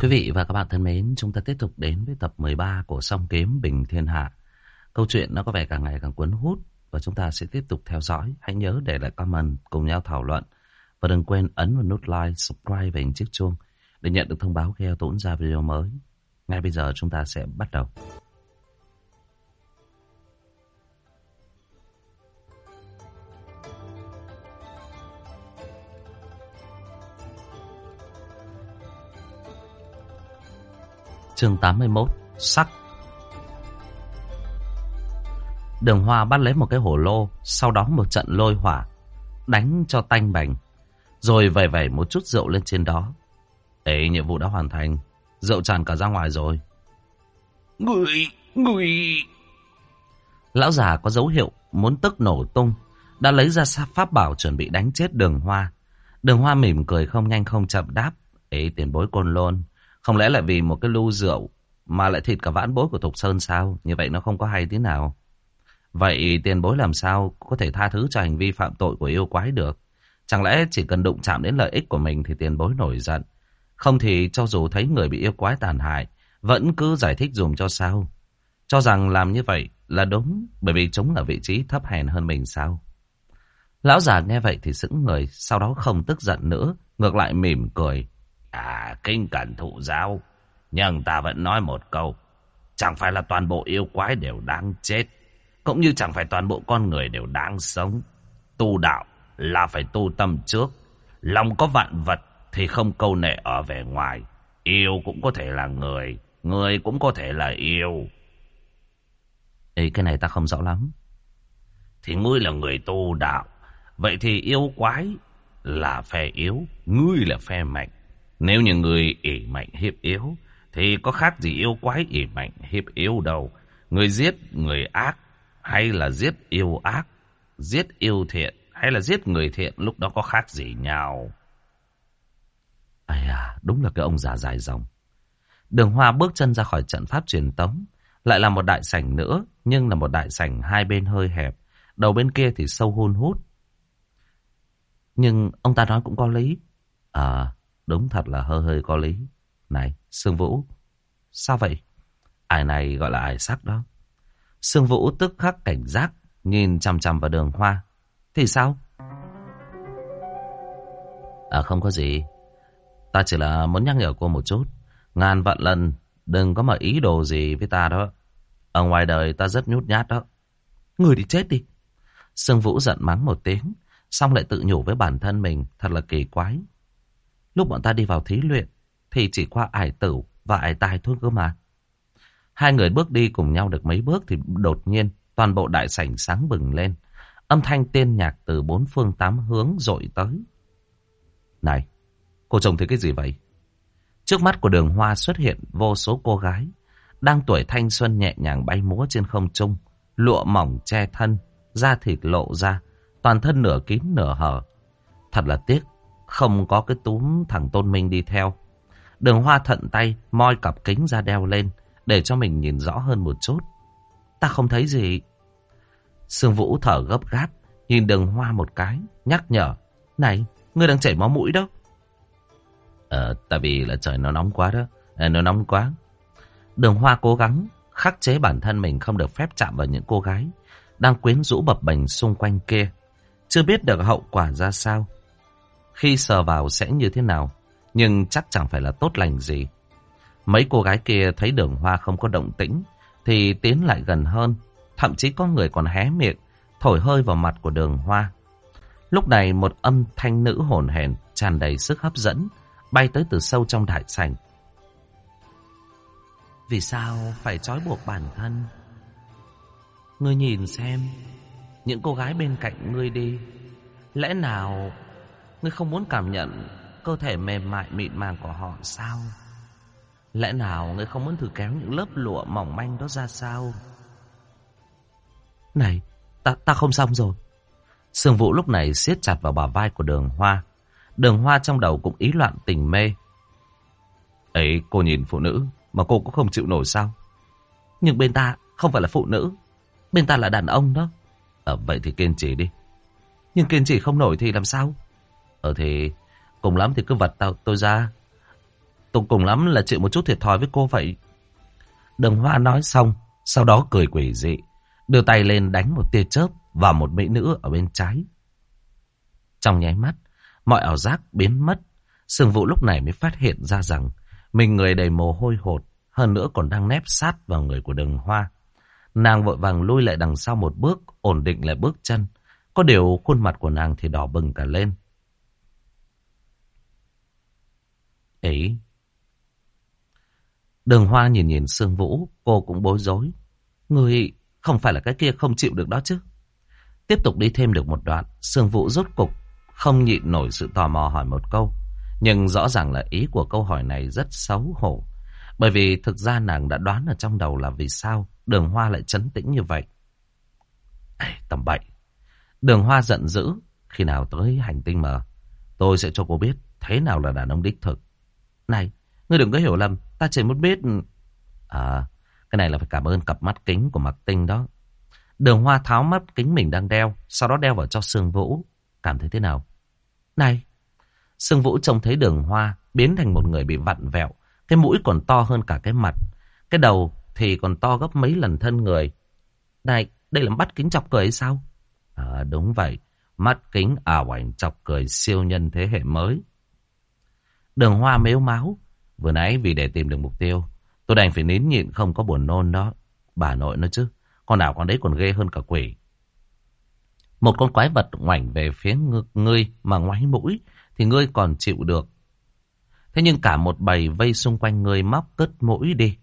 Quý vị và các bạn thân mến, chúng ta tiếp tục đến với tập 13 của Song Kiếm Bình Thiên Hạ. Câu chuyện nó có vẻ càng ngày càng cuốn hút và chúng ta sẽ tiếp tục theo dõi. Hãy nhớ để lại comment cùng nhau thảo luận. Và đừng quên ấn vào nút like, subscribe và hình chiếc chuông để nhận được thông báo khi tôi ra video mới. Ngay bây giờ chúng ta sẽ bắt đầu. Chương 81 Sắc. Đường Hoa bắt lấy một cái hổ lô Sau đó một trận lôi hỏa Đánh cho tanh bành Rồi vẩy vẩy một chút rượu lên trên đó. Ê nhiệm vụ đã hoàn thành Rượu tràn cả ra ngoài rồi. Người Người Lão già có dấu hiệu Muốn tức nổ tung Đã lấy ra pháp bảo chuẩn bị đánh chết đường hoa. Đường hoa mỉm cười không nhanh không chậm đáp Ê tiền bối côn lôn không lẽ lại vì một cái lu rượu mà lại thịt cả vãn bối của Thục Sơn sao? Như vậy nó không có hay tí nào. Vậy tiền bối làm sao có thể tha thứ cho hành vi phạm tội của yêu quái được? Chẳng lẽ chỉ cần đụng chạm đến lợi ích của mình thì tiền bối nổi giận? Không thì cho dù thấy người bị yêu quái tàn hại, vẫn cứ giải thích dùm cho sao? Cho rằng làm như vậy là đúng bởi vì chúng ở vị trí thấp hèn hơn mình sao? Lão già nghe vậy thì sững người, sau đó không tức giận nữa, ngược lại mỉm cười. À, kinh cẩn thụ giáo. Nhưng ta vẫn nói một câu. Chẳng phải là toàn bộ yêu quái đều đáng chết. Cũng như chẳng phải toàn bộ con người đều đáng sống. Tu đạo là phải tu tâm trước. Lòng có vạn vật thì không câu nệ ở vẻ ngoài. Yêu cũng có thể là người. Người cũng có thể là yêu. Ê, cái này ta không rõ lắm. Thì ngươi là người tu đạo. Vậy thì yêu quái là phe yếu. Ngươi là phe mạnh. Nếu như người ỉ mạnh hiếp yếu, thì có khác gì yêu quái ỉ mạnh hiếp yếu đâu. Người giết người ác, hay là giết yêu ác, giết yêu thiện, hay là giết người thiện, lúc đó có khác gì nhau. Ây à, đúng là cái ông già dài dòng. Đường Hoa bước chân ra khỏi trận pháp truyền tống, lại là một đại sảnh nữa, nhưng là một đại sảnh hai bên hơi hẹp, đầu bên kia thì sâu hun hút. Nhưng ông ta nói cũng có lý. À, Đúng thật là hơi hơi có lý. Này, Sương Vũ. Sao vậy? Ải này gọi là ải sắc đó. Sương Vũ tức khắc cảnh giác, nhìn chằm chằm vào đường hoa. Thì sao? À không có gì. Ta chỉ là muốn nhắc nhở cô một chút. Ngàn vạn lần đừng có mà ý đồ gì với ta đó. Ở ngoài đời ta rất nhút nhát đó. Người đi chết đi. Sương Vũ giận mắng một tiếng, xong lại tự nhủ với bản thân mình, thật là kỳ quái. Lúc bọn ta đi vào thí luyện thì chỉ qua ải tử và ải tài thôi cơ mà. Hai người bước đi cùng nhau được mấy bước thì đột nhiên toàn bộ đại sảnh sáng bừng lên. Âm thanh tiên nhạc từ bốn phương tám hướng dội tới. Này, cô trông thấy cái gì vậy? Trước mắt của đường hoa xuất hiện vô số cô gái. Đang tuổi thanh xuân nhẹ nhàng bay múa trên không trung. Lụa mỏng che thân, da thịt lộ ra. Toàn thân nửa kín nửa hở. Thật là tiếc không có cái túm thằng Tôn Minh đi theo. Đường hoa thận tay, moi cặp kính ra đeo lên, để cho mình nhìn rõ hơn một chút. Ta không thấy gì. Sương Vũ thở gấp gáp, nhìn đường hoa một cái, nhắc nhở. Này, ngươi đang chảy máu mũi đó. Ờ, tại vì là trời nó nóng quá đó. À, nó nóng quá. Đường hoa cố gắng khắc chế bản thân mình không được phép chạm vào những cô gái đang quyến rũ bập bềnh xung quanh kia. Chưa biết được hậu quả ra sao. Khi sờ vào sẽ như thế nào, nhưng chắc chẳng phải là tốt lành gì. Mấy cô gái kia thấy đường hoa không có động tĩnh, thì tiến lại gần hơn. Thậm chí có người còn hé miệng, thổi hơi vào mặt của đường hoa. Lúc này một âm thanh nữ hồn hển tràn đầy sức hấp dẫn, bay tới từ sâu trong đại sảnh. Vì sao phải trói buộc bản thân? Ngươi nhìn xem, những cô gái bên cạnh ngươi đi, lẽ nào Ngươi không muốn cảm nhận cơ thể mềm mại mịn màng của họ sao? Lẽ nào ngươi không muốn thử kéo những lớp lụa mỏng manh đó ra sao? Này, ta, ta không xong rồi. Sương Vũ lúc này siết chặt vào bả vai của đường hoa. Đường hoa trong đầu cũng ý loạn tình mê. Ấy, cô nhìn phụ nữ mà cô cũng không chịu nổi sao? Nhưng bên ta không phải là phụ nữ. Bên ta là đàn ông đó. Ờ, vậy thì kiên trì đi. Nhưng kiên trì không nổi thì làm sao? Ờ thì cùng lắm thì cứ vật tao tôi ra. tôi cùng lắm là chịu một chút thiệt thòi với cô vậy. Đường Hoa nói xong, sau đó cười quỷ dị, đưa tay lên đánh một tia chớp vào một mỹ nữ ở bên trái. Trong nháy mắt, mọi ảo giác biến mất. Sương Vũ lúc này mới phát hiện ra rằng mình người đầy mồ hôi hột, hơn nữa còn đang nép sát vào người của đường hoa. Nàng vội vàng lui lại đằng sau một bước, ổn định lại bước chân. Có điều khuôn mặt của nàng thì đỏ bừng cả lên. Ấy. Đường hoa nhìn nhìn Sương Vũ, cô cũng bối rối. Người không phải là cái kia không chịu được đó chứ. Tiếp tục đi thêm được một đoạn, Sương Vũ rốt cục không nhịn nổi sự tò mò hỏi một câu. Nhưng rõ ràng là ý của câu hỏi này rất xấu hổ. Bởi vì thực ra nàng đã đoán ở trong đầu là vì sao đường hoa lại chấn tĩnh như vậy. Ê, tầm bậy. Đường hoa giận dữ. Khi nào tới hành tinh mờ, tôi sẽ cho cô biết thế nào là đàn ông đích thực. Này, ngươi đừng có hiểu lầm. Ta chỉ muốn biết... À, cái này là phải cảm ơn cặp mắt kính của Mạc Tinh đó. Đường hoa tháo mắt kính mình đang đeo, sau đó đeo vào cho Sương Vũ. Cảm thấy thế nào? Này! Sương Vũ trông thấy đường hoa biến thành một người bị vặn vẹo. Cái mũi còn to hơn cả cái mặt. Cái đầu thì còn to gấp mấy lần thân người. Này, đây là mắt kính chọc cười hay sao? À, đúng vậy. Mắt kính ảo ảnh chọc cười siêu nhân thế hệ mới. Đường hoa mếu máu. Vừa nãy vì để tìm được mục tiêu, tôi đành phải nín nhịn không có buồn nôn đó. Bà nội nó chứ. Con nào con đấy còn ghê hơn cả quỷ. Một con quái vật ngoảnh về phía ngươi mà ngoáy mũi thì ngươi còn chịu được. Thế nhưng cả một bầy vây xung quanh ngươi móc cất mũi đi.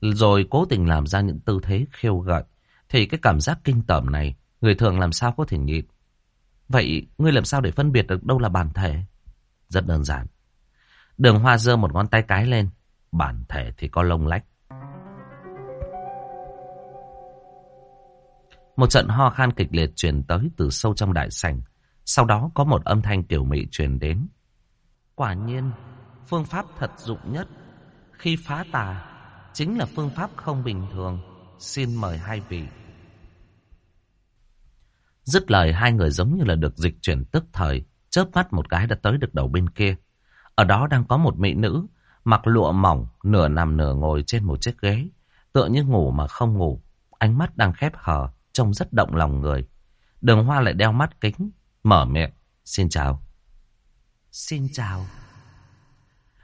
Rồi cố tình làm ra những tư thế khiêu gợi. Thì cái cảm giác kinh tởm này người thường làm sao có thể nhịn. Vậy ngươi làm sao để phân biệt được đâu là bản thể? Rất đơn giản. Đường hoa Giơ một ngón tay cái lên. Bản thể thì có lông lách. Một trận ho khan kịch liệt truyền tới từ sâu trong đại sảnh. Sau đó có một âm thanh kiểu mị truyền đến. Quả nhiên, phương pháp thật dụng nhất khi phá tà chính là phương pháp không bình thường. Xin mời hai vị. Dứt lời hai người giống như là được dịch chuyển tức thời, chớp mắt một cái đã tới được đầu bên kia. Ở đó đang có một mỹ nữ, mặc lụa mỏng, nửa nằm nửa ngồi trên một chiếc ghế, tựa như ngủ mà không ngủ, ánh mắt đang khép hờ, trông rất động lòng người. Đường Hoa lại đeo mắt kính, mở miệng, xin chào. Xin chào.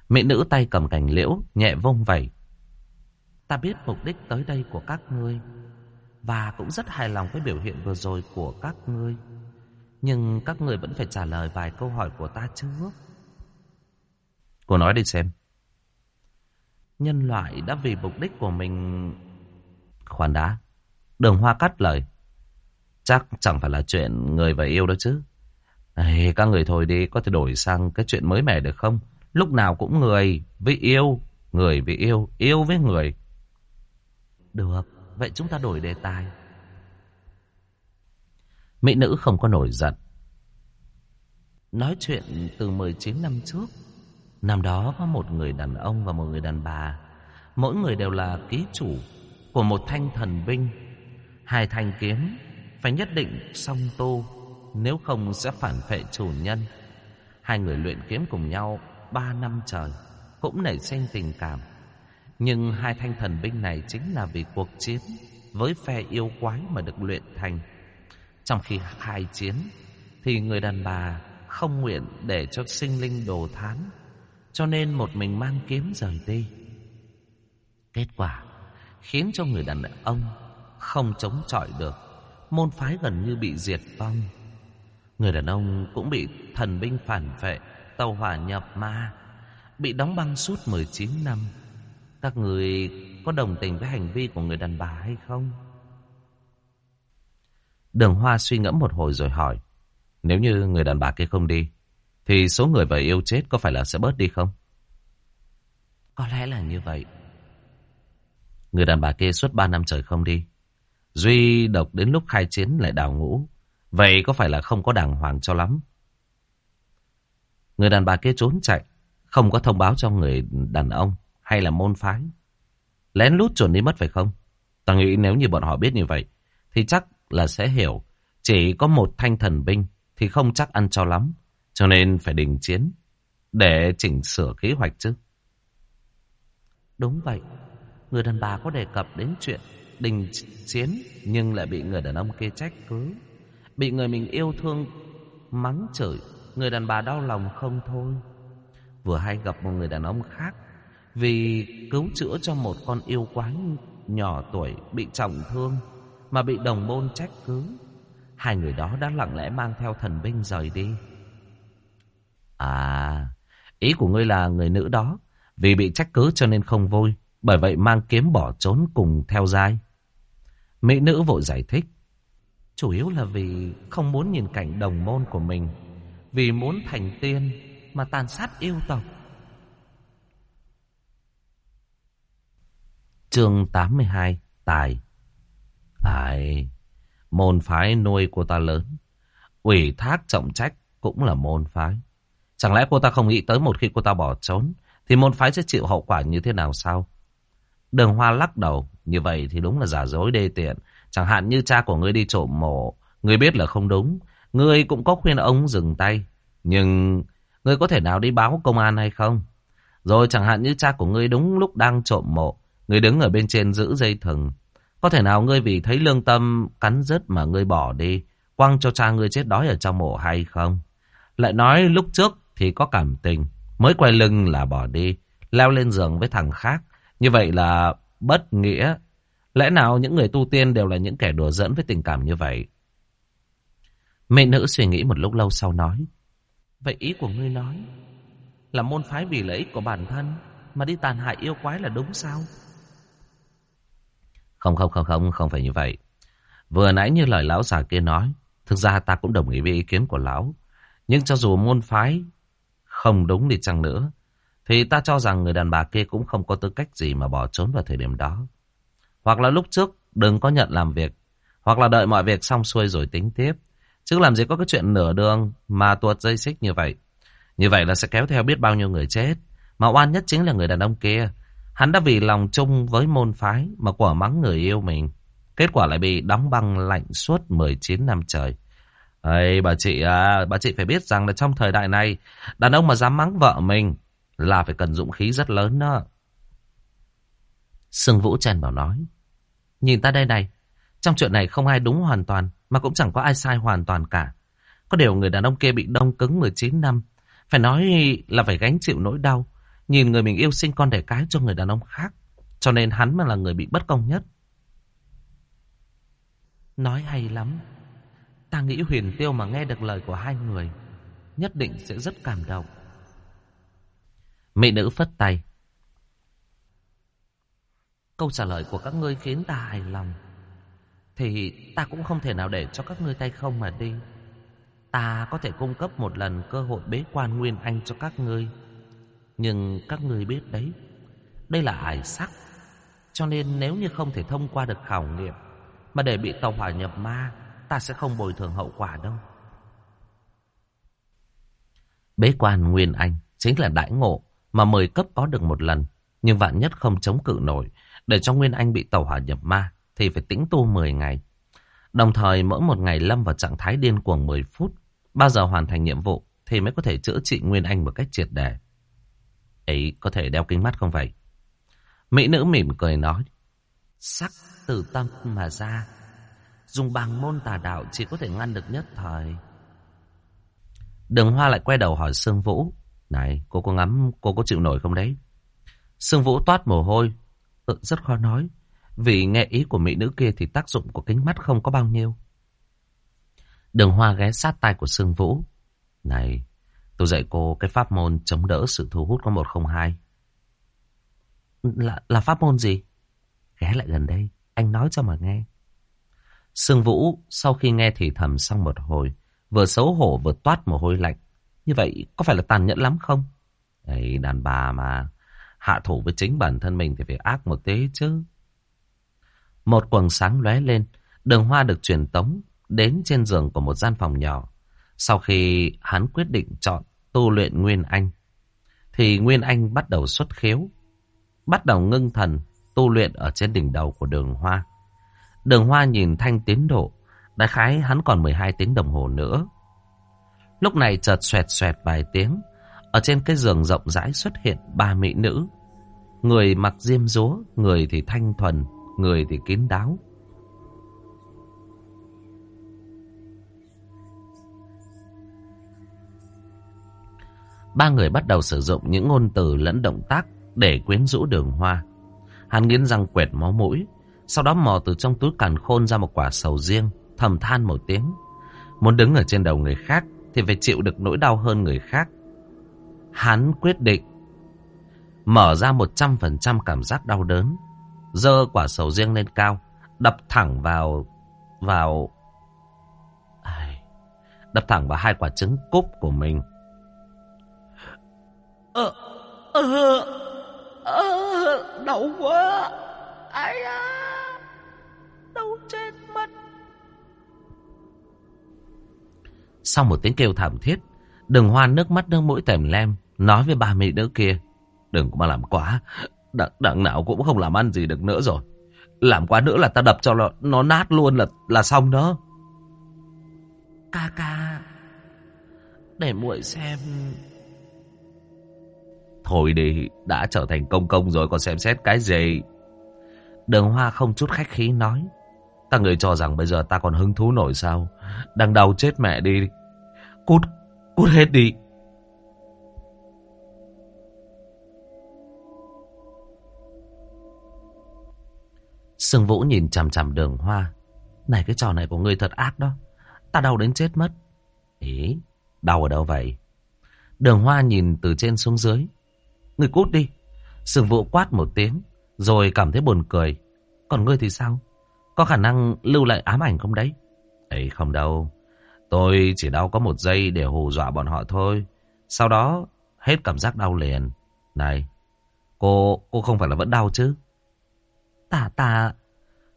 Mỹ nữ tay cầm cành liễu, nhẹ vông vẩy. Ta biết mục đích tới đây của các ngươi, và cũng rất hài lòng với biểu hiện vừa rồi của các ngươi. Nhưng các người vẫn phải trả lời vài câu hỏi của ta trước. Cô nói đi xem. Nhân loại đã vì mục đích của mình... Khoan đã. Đường Hoa cắt lời. Chắc chẳng phải là chuyện người và yêu đó chứ. Ê, các người thôi đi, có thể đổi sang cái chuyện mới mẻ được không? Lúc nào cũng người với yêu, người với yêu, yêu với người. Được, vậy chúng ta đổi đề tài. Mỹ nữ không có nổi giận. Nói chuyện từ 19 năm trước. Năm đó có một người đàn ông và một người đàn bà. Mỗi người đều là ký chủ của một thanh thần binh. Hai thanh kiếm phải nhất định song tu. Nếu không sẽ phản phệ chủ nhân. Hai người luyện kiếm cùng nhau ba năm trời. Cũng nảy sinh tình cảm. Nhưng hai thanh thần binh này chính là vì cuộc chiến với phe yêu quái mà được luyện thành. Trong khi khai chiến thì người đàn bà không nguyện để cho sinh linh đồ thán, cho nên một mình mang kiếm rời đi. Kết quả khiến cho người đàn ông không chống chọi được, môn phái gần như bị diệt vong. Người đàn ông cũng bị thần binh phản vệ, tàu hỏa nhập ma, bị đóng băng suốt 19 năm. Các người có đồng tình với hành vi của người đàn bà hay không? Đường Hoa suy ngẫm một hồi rồi hỏi. Nếu như người đàn bà kia không đi, thì số người và yêu chết có phải là sẽ bớt đi không? Có lẽ là như vậy. Người đàn bà kia suốt ba năm trời không đi. Duy độc đến lúc khai chiến lại đào ngũ. Vậy có phải là không có đàng hoàng cho lắm? Người đàn bà kia trốn chạy, không có thông báo cho người đàn ông hay là môn phái. Lén lút trốn đi mất phải không? Ta nghĩ nếu như bọn họ biết như vậy, thì chắc là sẽ hiểu. Chỉ có một thanh thần binh thì không chắc ăn cho lắm. Cho nên phải đình chiến. để chỉnh sửa kế hoạch chứ. Đúng vậy. Người đàn bà có đề cập đến chuyện đình chiến nhưng lại bị người đàn ông kia trách cứ. Bị người mình yêu thương mắng chửi, người đàn bà đau lòng không thôi. Vừa hay gặp một người đàn ông khác vì cứu chữa cho một con yêu quái nhỏ tuổi bị trọng thương mà bị đồng môn trách cứ. Hai người đó đã lặng lẽ mang theo thần binh rời đi. À, ý của ngươi là người nữ đó vì bị trách cứ cho nên không vui, bởi vậy mang kiếm bỏ trốn cùng theo dai. Mỹ nữ vội giải thích. Chủ yếu là vì không muốn nhìn cảnh đồng môn của mình, vì muốn thành tiên mà tàn sát yêu tộc. Chương 82 Tài Ai, Môn phái nuôi cô ta lớn. Ủy thác trọng trách cũng là môn phái. Chẳng lẽ cô ta không nghĩ tới một khi cô ta bỏ trốn, Thì môn phái sẽ chịu hậu quả như thế nào sao? Đường hoa lắc đầu, Như vậy thì đúng là giả dối đê tiện. Chẳng hạn như cha của ngươi đi trộm mộ, Ngươi biết là không đúng. Ngươi cũng có khuyên ông dừng tay. Nhưng Ngươi có thể nào đi báo công an hay không? Rồi chẳng hạn như cha của ngươi đúng lúc đang trộm mộ, Ngươi đứng ở bên trên giữ dây thừng. Có thể nào ngươi vì thấy lương tâm Cắn rứt mà ngươi bỏ đi, Quăng cho cha ngươi chết đói ở trong mộ hay không? Lại nói lúc trước Thì có cảm tình, Mới quay lưng là bỏ đi, Leo lên giường với thằng khác. Như vậy là bất nghĩa. Lẽ nào những người tu tiên đều là những kẻ đùa dẫn với tình cảm như vậy? Mẹ nữ suy nghĩ một lúc lâu sau nói, Vậy ý của ngươi nói Là môn phái vì lợi ích của bản thân Mà đi tàn hại yêu quái là đúng sao? Không không không không Không phải như vậy Vừa nãy như lời lão già kia nói, Thực ra ta cũng đồng ý với ý kiến của lão Nhưng cho dù môn phái Không đúng đi chăng nữa, Thì ta cho rằng người đàn bà kia cũng không có tư cách gì Mà bỏ trốn vào thời điểm đó Hoặc là lúc trước, đừng có nhận làm việc, Hoặc là đợi mọi việc xong xuôi rồi tính tiếp Chứ làm gì có cái chuyện nửa đường mà tuột dây xích như vậy. Như vậy là sẽ kéo theo biết bao nhiêu người chết. Mà oan nhất chính là người đàn ông kia. Hắn đã vì lòng chung với môn phái mà quả mắng người yêu mình. Kết quả lại bị đóng băng lạnh suốt 19 năm trời. Ê, bà chị à, bà chị phải biết rằng là trong thời đại này, đàn ông mà dám mắng vợ mình là phải cần dũng khí rất lớn đó. Sương Vũ Trần bảo nói. Nhìn ta đây này, trong chuyện này không ai đúng hoàn toàn. Mà cũng chẳng có ai sai hoàn toàn cả. Có điều người đàn ông kia bị đông cứng 19 năm. Phải nói là phải gánh chịu nỗi đau. Nhìn người mình yêu sinh con đẻ cái cho người đàn ông khác. Cho nên hắn mà là người bị bất công nhất. Nói hay lắm. Ta nghĩ huyền tiêu mà nghe được lời của hai người. Nhất định sẽ rất cảm động. Mỹ nữ phất tay. Câu trả lời của các ngươi khiến ta hài lòng. Thì ta cũng không thể nào để cho các ngươi tay không mà đi Ta có thể cung cấp một lần cơ hội bế quan Nguyên Anh cho các ngươi nhưng các ngươi biết đấy, Đây là ải sắc Cho nên nếu như không thể thông qua được khảo nghiệm, Mà để bị tàu hỏa nhập ma, Ta sẽ không bồi thường hậu quả đâu Bế quan Nguyên Anh Chính là đại ngộ Mà mời cấp có được một lần, Nhưng vạn nhất không chống cự nổi, Để cho Nguyên Anh bị tàu hỏa nhập ma thì phải tĩnh tu 10 ngày. Đồng thời mỗi một ngày lâm vào trạng thái điên cuồng 10 phút. Bao giờ hoàn thành nhiệm vụ thì mới có thể chữa trị Nguyên Anh một cách triệt để. Ấy có thể đeo kính mắt không vậy? Mỹ nữ mỉm cười nói. Sắc từ tâm mà ra. Dùng bằng môn tà đạo chỉ có thể ngăn được nhất thời. Đường Hoa lại quay đầu hỏi Sương Vũ. Này, cô có ngắm, cô có chịu nổi không đấy? Sương Vũ toát mồ hôi. Ừ, rất khó nói. Vì nghe ý của mỹ nữ kia thì tác dụng của kính mắt không có bao nhiêu. Đường Hoa ghé sát tay của Sương Vũ. Này, tôi dạy cô cái pháp môn chống đỡ sự thu hút có một không hai. Là, là pháp môn gì? Ghé lại gần đây, anh nói cho mà nghe. Sương Vũ sau khi nghe thì thầm xong một hồi, vừa xấu hổ vừa toát mồ hôi lạnh. Như vậy có phải là tàn nhẫn lắm không? Ấy đàn bà mà, hạ thủ với chính bản thân mình thì phải ác một tí chứ. Một quầng sáng lóe lên, đường hoa được truyền tống đến trên giường của một gian phòng nhỏ. Sau khi hắn quyết định chọn tu luyện Nguyên Anh, thì Nguyên Anh bắt đầu xuất khiếu, bắt đầu ngưng thần tu luyện ở trên đỉnh đầu của đường hoa. Đường hoa nhìn thanh tiến độ, đại khái hắn còn 12 tiếng đồng hồ nữa. Lúc này chợt xoẹt xoẹt vài tiếng, Ở trên cái giường rộng rãi xuất hiện ba mỹ nữ. Người mặc diêm dúa, người thì thanh thuần, người thì kín đáo. Ba người bắt đầu sử dụng những ngôn từ lẫn động tác để quyến rũ đường hoa. Hắn nghiến răng quẹt máu mũi, sau đó mò từ trong túi càn khôn ra một quả sầu riêng, thầm than một tiếng. Muốn đứng ở trên đầu người khác thì phải chịu được nỗi đau hơn người khác. Hắn quyết định mở ra 100% cảm giác đau đớn, dơ quả sầu riêng lên cao, đập thẳng vào vào đập thẳng vào hai quả trứng cúp của mình. Ờ, ờ, ờ, đau quá. Ai à, đau chết mất. Sau một tiếng kêu thảm thiết, đường hoan nước mắt nước mũi tèm lem, nói với ba mỹ nữ kia. Đừng có mà làm quá, đặng, đặng nào cũng không làm ăn gì được nữa rồi. Làm quá nữa là ta đập cho nó, nó nát luôn là là xong đó. Ca ca, để muội xem Thôi đi, đã trở thành công công rồi còn xem xét cái gì. Đường Hoa không chút khách khí nói. Ta người cho rằng bây giờ ta còn hứng thú nổi sao. Đang đau chết mẹ đi. Cút, cút hết đi. Sương Vũ nhìn chằm chằm đường Hoa. Này cái trò này của ngươi thật ác đó. Ta đau đến chết mất. Ý, đau ở đâu vậy? Đường Hoa nhìn từ trên xuống dưới. Người cút đi. Sương Vũ quát một tiếng, rồi cảm thấy buồn cười. Còn ngươi thì sao? Có khả năng lưu lại ám ảnh không đấy? Ấy không đâu. Tôi chỉ đau có một giây để hù dọa bọn họ thôi. Sau đó hết cảm giác đau liền. Này, cô cô không phải là vẫn đau chứ? Tà tà.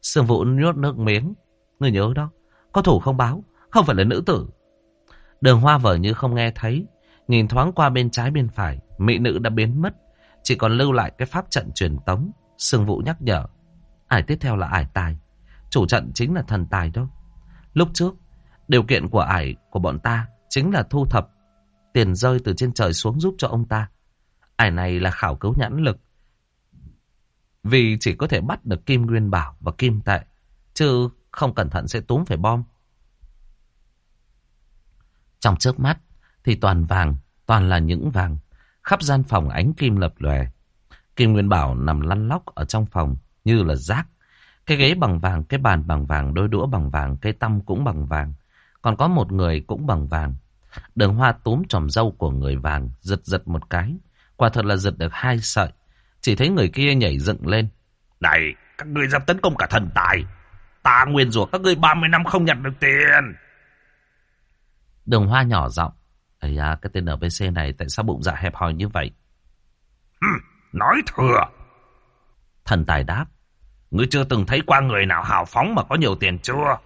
Sương Vũ nhốt nước miếng. Người nhớ đó, có thủ không báo, không phải là nữ tử. Đường hoa vở như không nghe thấy, nhìn thoáng qua bên trái bên phải, mỹ nữ đã biến mất, chỉ còn lưu lại cái pháp trận truyền tống. Sương Vũ nhắc nhở, ải tiếp theo là ải tài, chủ trận chính là thần tài đâu Lúc trước, điều kiện của ải của bọn ta chính là thu thập tiền rơi từ trên trời xuống giúp cho ông ta. Ải này là khảo cứu nhãn lực, vì chỉ có thể bắt được kim nguyên bảo và kim tệ, chứ không cẩn thận sẽ túm phải bom. Trong trước mắt thì toàn vàng, toàn là những vàng. Khắp gian phòng ánh kim lập lòe. Kim Nguyên Bảo nằm lăn lóc ở trong phòng như là rác. Cái ghế bằng vàng, cái bàn bằng vàng, đôi đũa bằng vàng, cây tăm cũng bằng vàng. Còn có một người cũng bằng vàng. Đường hoa túm tròm dâu của người vàng, giật giật một cái. Quả thật là giật được hai sợi. Chỉ thấy người kia nhảy dựng lên. Này, các ngươi dám tấn công cả thần tài. Ta nguyên rủa các ngươi 30 năm không nhận được tiền. Đường hoa nhỏ giọng. Ây à, cái tên NPC này tại sao bụng dạ hẹp hòi như vậy? Nói thừa. Thần tài đáp. Ngươi chưa từng thấy qua người nào hào phóng mà có nhiều tiền chưa?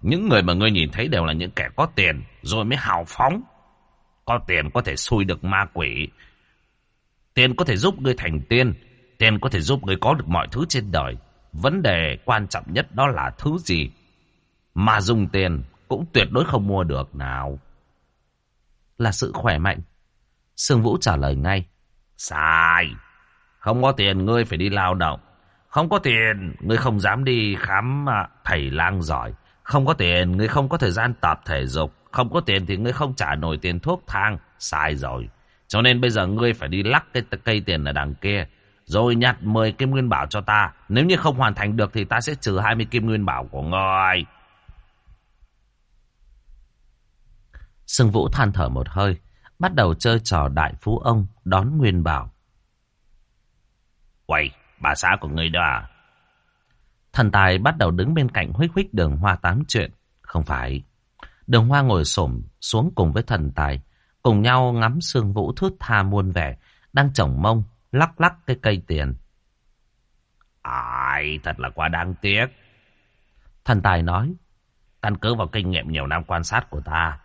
Những người mà ngươi nhìn thấy đều là những kẻ có tiền rồi mới hào phóng. Có tiền có thể xui được ma quỷ. Tiền có thể giúp ngươi thành tiên. Tiền có thể giúp ngươi có được mọi thứ trên đời. Vấn đề quan trọng nhất đó là thứ gì? Mà dùng tiền cũng tuyệt đối không mua được nào. Là sự khỏe mạnh. Sương Vũ trả lời ngay. Sai. Không có tiền, ngươi phải đi lao động. Không có tiền, ngươi không dám đi khám à, thầy lang giỏi. Không có tiền, ngươi không có thời gian tập thể dục. Không có tiền thì ngươi không trả nổi tiền thuốc thang. Sai rồi. Cho nên bây giờ ngươi phải đi lắc cái cây tiền ở đằng kia. Rồi nhặt 10 kim nguyên bảo cho ta. Nếu như không hoàn thành được thì ta sẽ trừ 20 kim nguyên bảo của ngươi. Sương Vũ than thở một hơi. Bắt đầu chơi trò đại phú ông đón nguyên bảo. Quay, bà xã của ngươi đó à? Thần tài bắt đầu đứng bên cạnh huých huých đường hoa tám chuyện. Không phải. Đường hoa ngồi xổm xuống cùng với thần tài. Cùng nhau ngắm sương vũ thước tha muôn vẻ. Đang trồng mông, lắc lắc cái cây tiền. Ai, thật là quá đáng tiếc. Thần tài nói. Căn cứ vào kinh nghiệm nhiều năm quan sát của ta.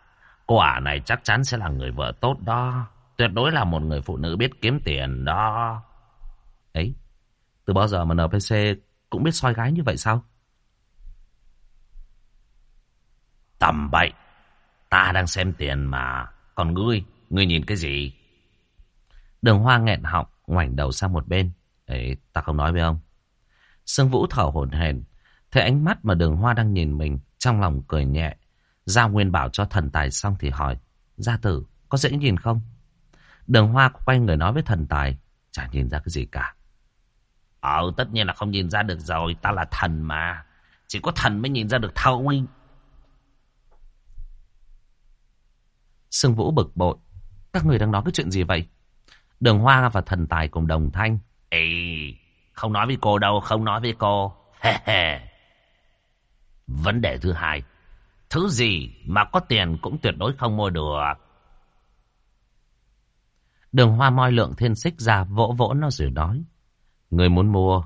Cô ả này chắc chắn sẽ là người vợ tốt đó. Tuyệt đối là một người phụ nữ biết kiếm tiền đó. Ấy, từ bao giờ mà NPC cũng biết soi gái như vậy sao? Tầm bậy. Ta đang xem tiền mà. Còn ngươi, ngươi nhìn cái gì? Đường hoa nghẹn họng, ngoảnh đầu sang một bên. ấy, ta không nói với ông. Sương Vũ thở hổn hển, thấy ánh mắt mà đường hoa đang nhìn mình, trong lòng cười nhẹ. Giao Nguyên bảo cho thần tài xong thì hỏi, gia tử, có dễ nhìn không? Đường hoa quay người nói với thần tài, chả nhìn ra cái gì cả. Ờ, tất nhiên là không nhìn ra được rồi, ta là thần mà. Chỉ có thần mới nhìn ra được thôi. Sương Vũ bực bội. Các người đang nói cái chuyện gì vậy? Đường Hoa và thần tài cùng đồng thanh. Ê, không nói với cô đâu, không nói với cô. Vấn đề thứ hai. Thứ gì mà có tiền cũng tuyệt đối không mua được. Đường Hoa moi lượng thiên xích ra vỗ vỗ nó rồi nói. Người muốn mua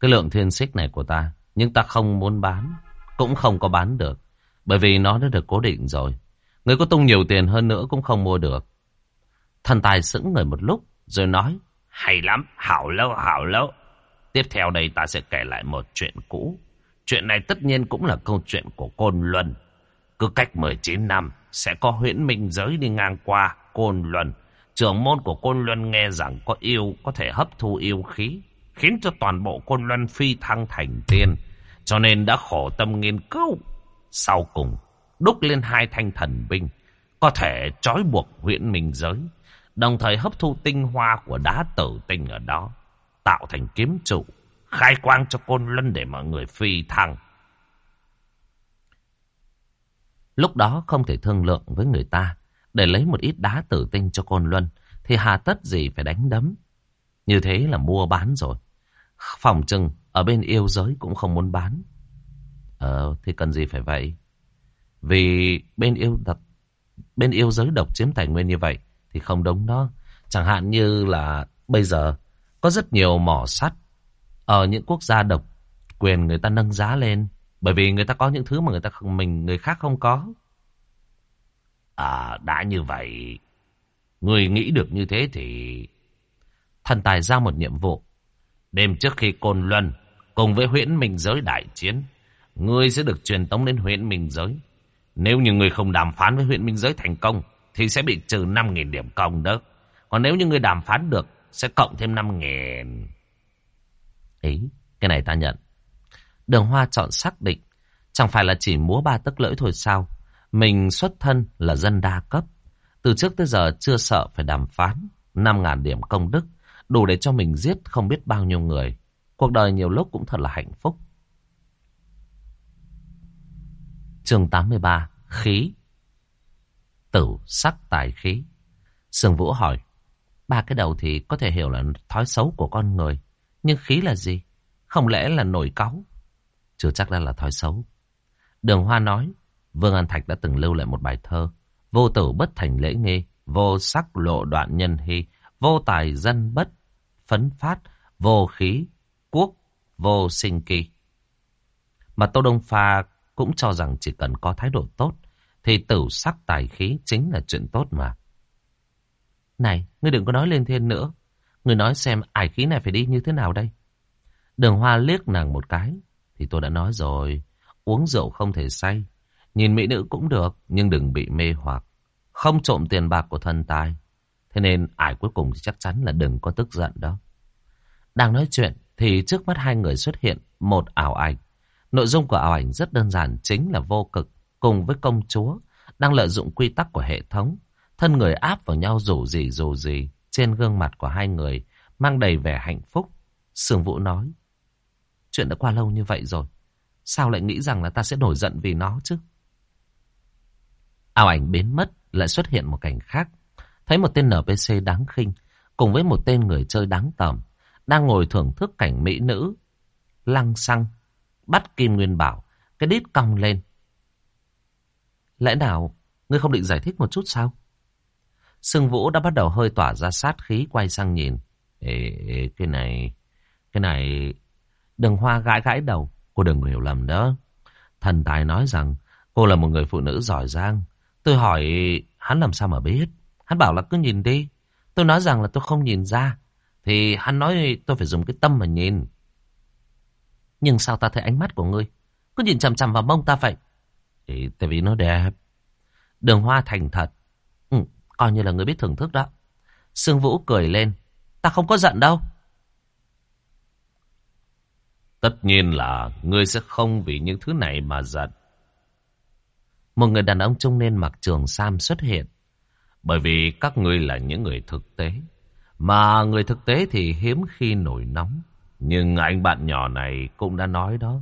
cái lượng thiên xích này của ta. Nhưng ta không muốn bán. Cũng không có bán được. Bởi vì nó đã được cố định rồi. Người có tung nhiều tiền hơn nữa cũng không mua được. Thần tài sững người một lúc rồi nói. Hay lắm, hảo lâu, hảo lâu. Tiếp theo đây ta sẽ kể lại một chuyện cũ. Chuyện này tất nhiên cũng là câu chuyện của Côn Luân. Cứ cách 19 năm sẽ có huyễn minh giới đi ngang qua Côn Luân. Trưởng môn của Côn Luân nghe rằng có yêu có thể hấp thu yêu khí, khiến cho toàn bộ Côn Luân phi thăng thành tiên. Cho nên đã khổ tâm nghiên cứu. Sau cùng, đúc lên hai thanh thần binh, có thể trói buộc huyễn minh giới, đồng thời hấp thu tinh hoa của đá tử tinh ở đó, tạo thành kiếm trụ, khai quang cho côn luân để mọi người phi thăng. Lúc đó không thể thương lượng với người ta, để lấy một ít đá tử tinh cho côn luân, thì hà tất gì phải đánh đấm. Như thế là mua bán rồi. Phòng trừng ở bên yêu giới cũng không muốn bán. Ờ, thì cần gì phải vậy? Vì bên yêu độc, bên yêu giới độc chiếm tài nguyên như vậy thì không đúng đó. Chẳng hạn như là bây giờ có rất nhiều mỏ sắt ở những quốc gia độc quyền người ta nâng giá lên bởi vì người ta có những thứ mà người ta không mình người khác không có. À đã như vậy, người nghĩ được như thế thì thần tài giao một nhiệm vụ. Đêm trước khi Côn Luân cùng với huyện Minh Giới đại chiến, ngươi sẽ được truyền tống đến huyện Minh Giới. Nếu như người không đàm phán với huyện Minh Giới thành công, thì sẽ bị trừ 5.000 điểm công đó. Còn nếu như người đàm phán được, sẽ cộng thêm 5.000. Ý, cái này ta nhận. Đường Hoa chọn xác định, chẳng phải là chỉ múa ba tấc lưỡi thôi sao. Mình xuất thân là dân đa cấp. Từ trước tới giờ chưa sợ phải đàm phán. 5.000 điểm công đức, đủ để cho mình giết không biết bao nhiêu người. Cuộc đời nhiều lúc cũng thật là hạnh phúc. chương 83, khí. Tử sắc tài khí. Sương Vũ hỏi, ba cái đầu thì có thể hiểu là thói xấu của con người. Nhưng khí là gì? Không lẽ là nổi cáu? Chưa chắc đã là thói xấu. Đường Hoa nói, Vương An Thạch đã từng lưu lại một bài thơ. Vô tử bất thành lễ nghi, vô sắc lộ đoạn nhân hy, vô tài dân bất, phấn phát, vô khí, quốc, vô sinh kỳ. Mà Tô Đông Pha cũng cho rằng chỉ cần có thái độ tốt thì tử sắc tài khí chính là chuyện tốt mà. Này, ngươi đừng có nói lên thiên nữa người nói xem ải khí này phải đi như thế nào đây? Đường hoa liếc nàng một cái. Thì tôi đã nói rồi, uống rượu không thể say. Nhìn mỹ nữ cũng được, nhưng đừng bị mê hoặc. Không trộm tiền bạc của thần tài. Thế nên ải cuối cùng thì chắc chắn là đừng có tức giận đó. Đang nói chuyện thì trước mắt hai người xuất hiện một ảo ảnh. Nội dung của ảo ảnh rất đơn giản chính là vô cực cùng với công chúa đang lợi dụng quy tắc của hệ thống. Thân người áp vào nhau rủ gì rủ gì trên gương mặt của hai người mang đầy vẻ hạnh phúc. Sương Vũ nói, chuyện đã qua lâu như vậy rồi. Sao lại nghĩ rằng là ta sẽ nổi giận vì nó chứ? Ảo ảnh biến mất lại xuất hiện một cảnh khác. Thấy một tên NPC đáng khinh cùng với một tên người chơi đáng tầm đang ngồi thưởng thức cảnh mỹ nữ lăng xăng bắt Kim Nguyên Bảo cái đít cong lên. Lẽ nào ngươi không định giải thích một chút sao? Sương Vũ đã bắt đầu hơi tỏa ra sát khí quay sang nhìn. Ê, ê, cái này, cái này, đừng hoa gãi gãi đầu, cô đừng hiểu lầm đó. Thần tài nói rằng cô là một người phụ nữ giỏi giang. Tôi hỏi hắn làm sao mà biết. Hắn bảo là cứ nhìn đi. Tôi nói rằng là tôi không nhìn ra. Thì hắn nói tôi phải dùng cái tâm mà nhìn. Nhưng sao ta thấy ánh mắt của ngươi Cứ nhìn chằm chằm vào mông ta vậy Thì tại vì nó đẹp Đường hoa thành thật Coi như là người biết thưởng thức đó Sương Vũ cười lên. Ta không có giận đâu. Tất nhiên là ngươi sẽ không vì những thứ này mà giận. Một người đàn ông trung niên mặc trường sam xuất hiện. Bởi vì các ngươi là những người thực tế. Mà người thực tế thì hiếm khi nổi nóng. Nhưng anh bạn nhỏ này cũng đã nói đó.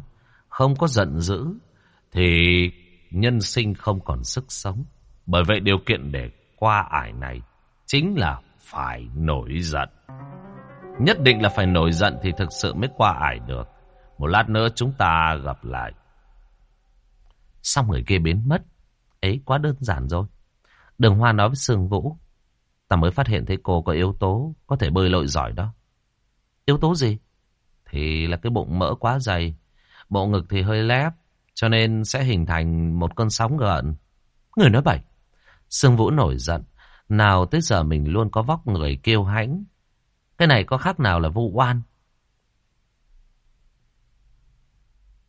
Không có giận dữ. Thì nhân sinh không còn sức sống. Bởi vậy điều kiện để qua ải này chính là phải nổi giận. Nhất định là phải nổi giận thì thực sự mới qua ải được. Một lát nữa chúng ta gặp lại. Xong người kia biến mất. Ấy quá đơn giản rồi. Đường Hoa nói với Sương Vũ. Ta mới phát hiện thấy cô có yếu tố có thể bơi lội giỏi đó. Yếu tố gì? Thì là cái bụng mỡ quá dày. Bộ ngực thì hơi lép. Cho nên sẽ hình thành một cơn sóng gợn. Người nói bậy. Sương Vũ nổi giận. Nào tới giờ mình luôn có vóc người kêu hãnh. Cái này có khác nào là vu oan.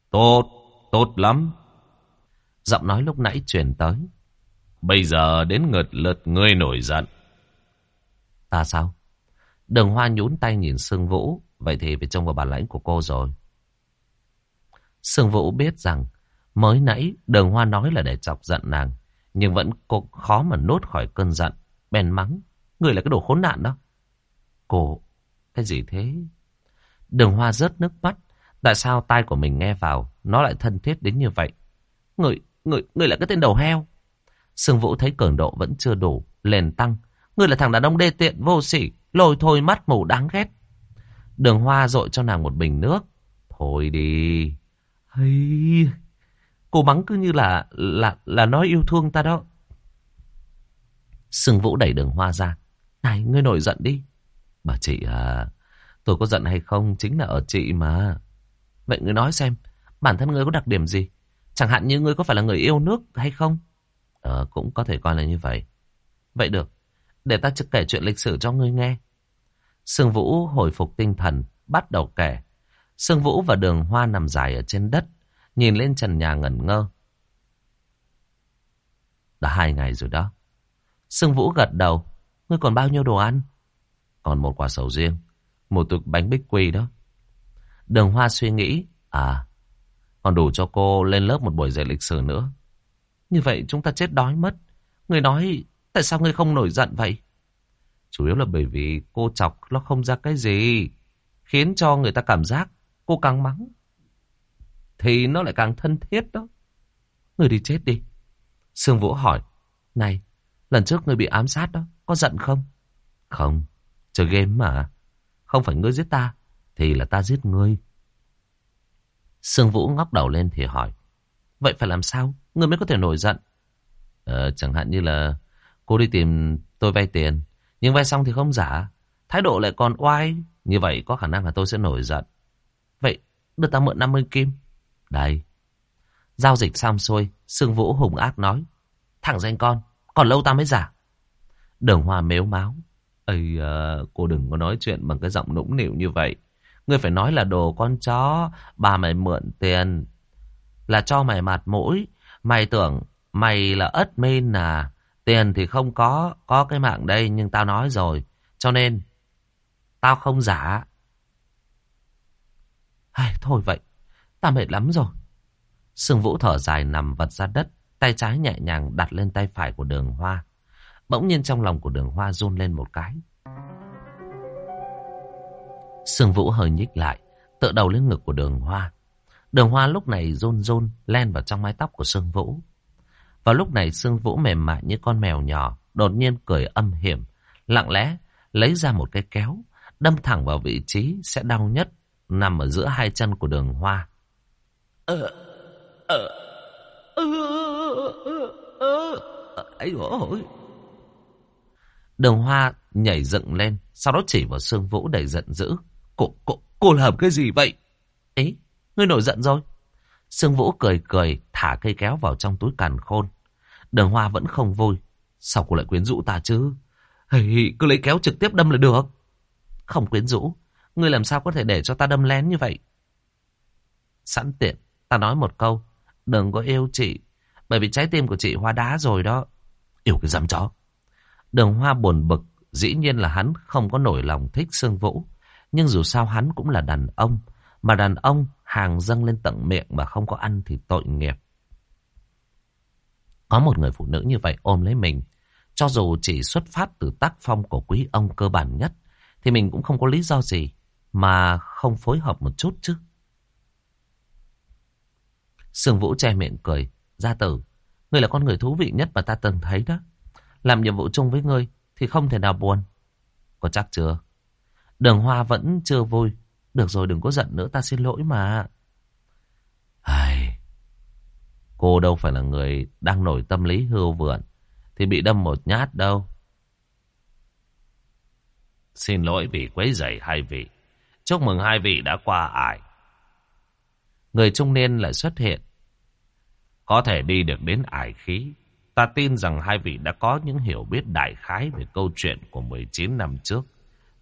Tốt, tốt lắm. Giọng nói lúc nãy truyền tới. Bây giờ đến ngợt lượt ngươi nổi giận. Ta sao? Đường Hoa nhún tay nhìn Sương Vũ. Vậy thì phải trông vào bản lãnh của cô rồi. Sương Vũ biết rằng mới nãy đường Hoa nói là để chọc giận nàng. Nhưng vẫn cô khó mà nốt khỏi cơn giận. Bèn mắng. Người là cái đồ khốn nạn đó. Cô, cái gì thế? Đường Hoa rớt nước mắt. Tại sao tai của mình nghe vào nó lại thân thiết đến như vậy? Người, người, người là cái tên đầu heo. Sương Vũ thấy cường độ vẫn chưa đủ, lên tăng. Người là thằng đàn ông đê tiện, vô sỉ, lôi thôi mắt mù đáng ghét. Đường Hoa dội cho nàng một bình nước. Thôi đi. Hay... Cô mắng cứ như là là là nói yêu thương ta đó. Sương Vũ đẩy đường Hoa ra. Này, ngươi nổi giận đi. Bà chị à, tôi có giận hay không chính là ở chị mà. Vậy ngươi nói xem, bản thân ngươi có đặc điểm gì? Chẳng hạn như ngươi có phải là người yêu nước hay không? Ờ, cũng có thể coi là như vậy. Vậy được, để ta trực kể chuyện lịch sử cho ngươi nghe. Sương Vũ hồi phục tinh thần, bắt đầu kể. Sương Vũ và đường hoa nằm dài ở trên đất, nhìn lên trần nhà ngẩn ngơ. Đã hai ngày rồi đó. Sương Vũ gật đầu. Ngươi còn bao nhiêu đồ ăn? Còn một quả sầu riêng, một tục bánh bích quy đó. Đường Hoa suy nghĩ, à, còn đủ cho cô lên lớp một buổi dạy lịch sử nữa. Như vậy chúng ta chết đói mất. Người nói, tại sao ngươi không nổi giận vậy? Chủ yếu là bởi vì cô chọc nó không ra cái gì. Khiến cho người ta cảm giác cô càng mắng. Thì nó lại càng thân thiết đó. Người đi chết đi. Sương Vũ hỏi, này, lần trước người bị ám sát đó, có giận không? Không, chơi game mà. Không phải ngươi giết ta, thì là ta giết ngươi. Sương Vũ ngóc đầu lên thì hỏi. Vậy phải làm sao? Ngươi mới có thể nổi giận. Ờ, chẳng hạn như là cô đi tìm tôi vay tiền. Nhưng vay xong thì không giả. Thái độ lại còn oai. Như vậy có khả năng là tôi sẽ nổi giận. Vậy đưa ta mượn 50 kim. Đây. Giao dịch xong xuôi. Sương Vũ hùng ác nói. Thẳng danh con. Còn lâu ta mới giả. Đường Hoa mếu máu. Ây, à, cô đừng có nói chuyện bằng cái giọng nũng nịu như vậy. Ngươi phải nói là đồ con chó, bà mày mượn tiền. Là cho mày mặt mũi. Mày tưởng mày là ất mên à. Tiền thì không có, có cái mạng đây nhưng tao nói rồi. Cho nên, tao không giả. Ai, thôi vậy, tao mệt lắm rồi. Sương Vũ thở dài nằm vật ra đất, tay trái nhẹ nhàng đặt lên tay phải của đường hoa. Bỗng nhiên trong lòng của đường hoa run lên một cái. Sương Vũ hơi nhích lại, tựa đầu lên ngực của đường hoa. Đường hoa lúc này run run len vào trong mái tóc của Sương Vũ. Vào lúc này Sương Vũ mềm mại như con mèo nhỏ, đột nhiên cười âm hiểm, lặng lẽ lấy ra một cái kéo, đâm thẳng vào vị trí sẽ đau nhất, nằm ở giữa hai chân của đường hoa. Ờ, ờ, ờ, ờ, ờ, ấy ôi. Đường hoa nhảy dựng lên, sau đó chỉ vào Sương Vũ đầy giận dữ. Cô, cô, cô làm cái gì vậy? Ấy, ngươi nổi giận rồi. Sương Vũ cười cười, thả cây kéo vào trong túi càn khôn. Đường Hoa vẫn không vui. Sao cô lại quyến rũ ta chứ? Hey, cứ lấy kéo trực tiếp đâm là được. Không quyến rũ. Ngươi làm sao có thể để cho ta đâm lén như vậy? Sẵn tiện, ta nói một câu. Đừng có yêu chị. Bởi vì trái tim của chị hoa đá rồi đó. Yêu cái dám chó. Đường Hoa buồn bực, Dĩ nhiên là hắn không có nổi lòng thích Sương Vũ. Nhưng dù sao hắn cũng là đàn ông. Mà đàn ông hàng dâng lên tận miệng mà không có ăn thì tội nghiệp. Có một người phụ nữ như vậy ôm lấy mình. Cho dù chỉ xuất phát từ tác phong của quý ông cơ bản nhất. Thì mình cũng không có lý do gì mà không phối hợp một chút chứ. Sương Vũ che miệng cười. Gia tử, ngươi là con người thú vị nhất mà ta từng thấy đó. Làm nhiệm vụ chung với ngươi thì không thể nào buồn. Có chắc chưa? Đường Hoa vẫn chưa vui. Được rồi đừng có giận nữa ta xin lỗi mà. Ai... Cô đâu phải là người đang nổi tâm lý hưu vượn. Thì bị đâm một nhát đâu. Xin lỗi vì quấy rầy hai vị. Chúc mừng hai vị đã qua ải. Người trung niên lại xuất hiện. Có thể đi được đến ải khí. Ta tin rằng hai vị đã có những hiểu biết đại khái về câu chuyện của 19 năm trước.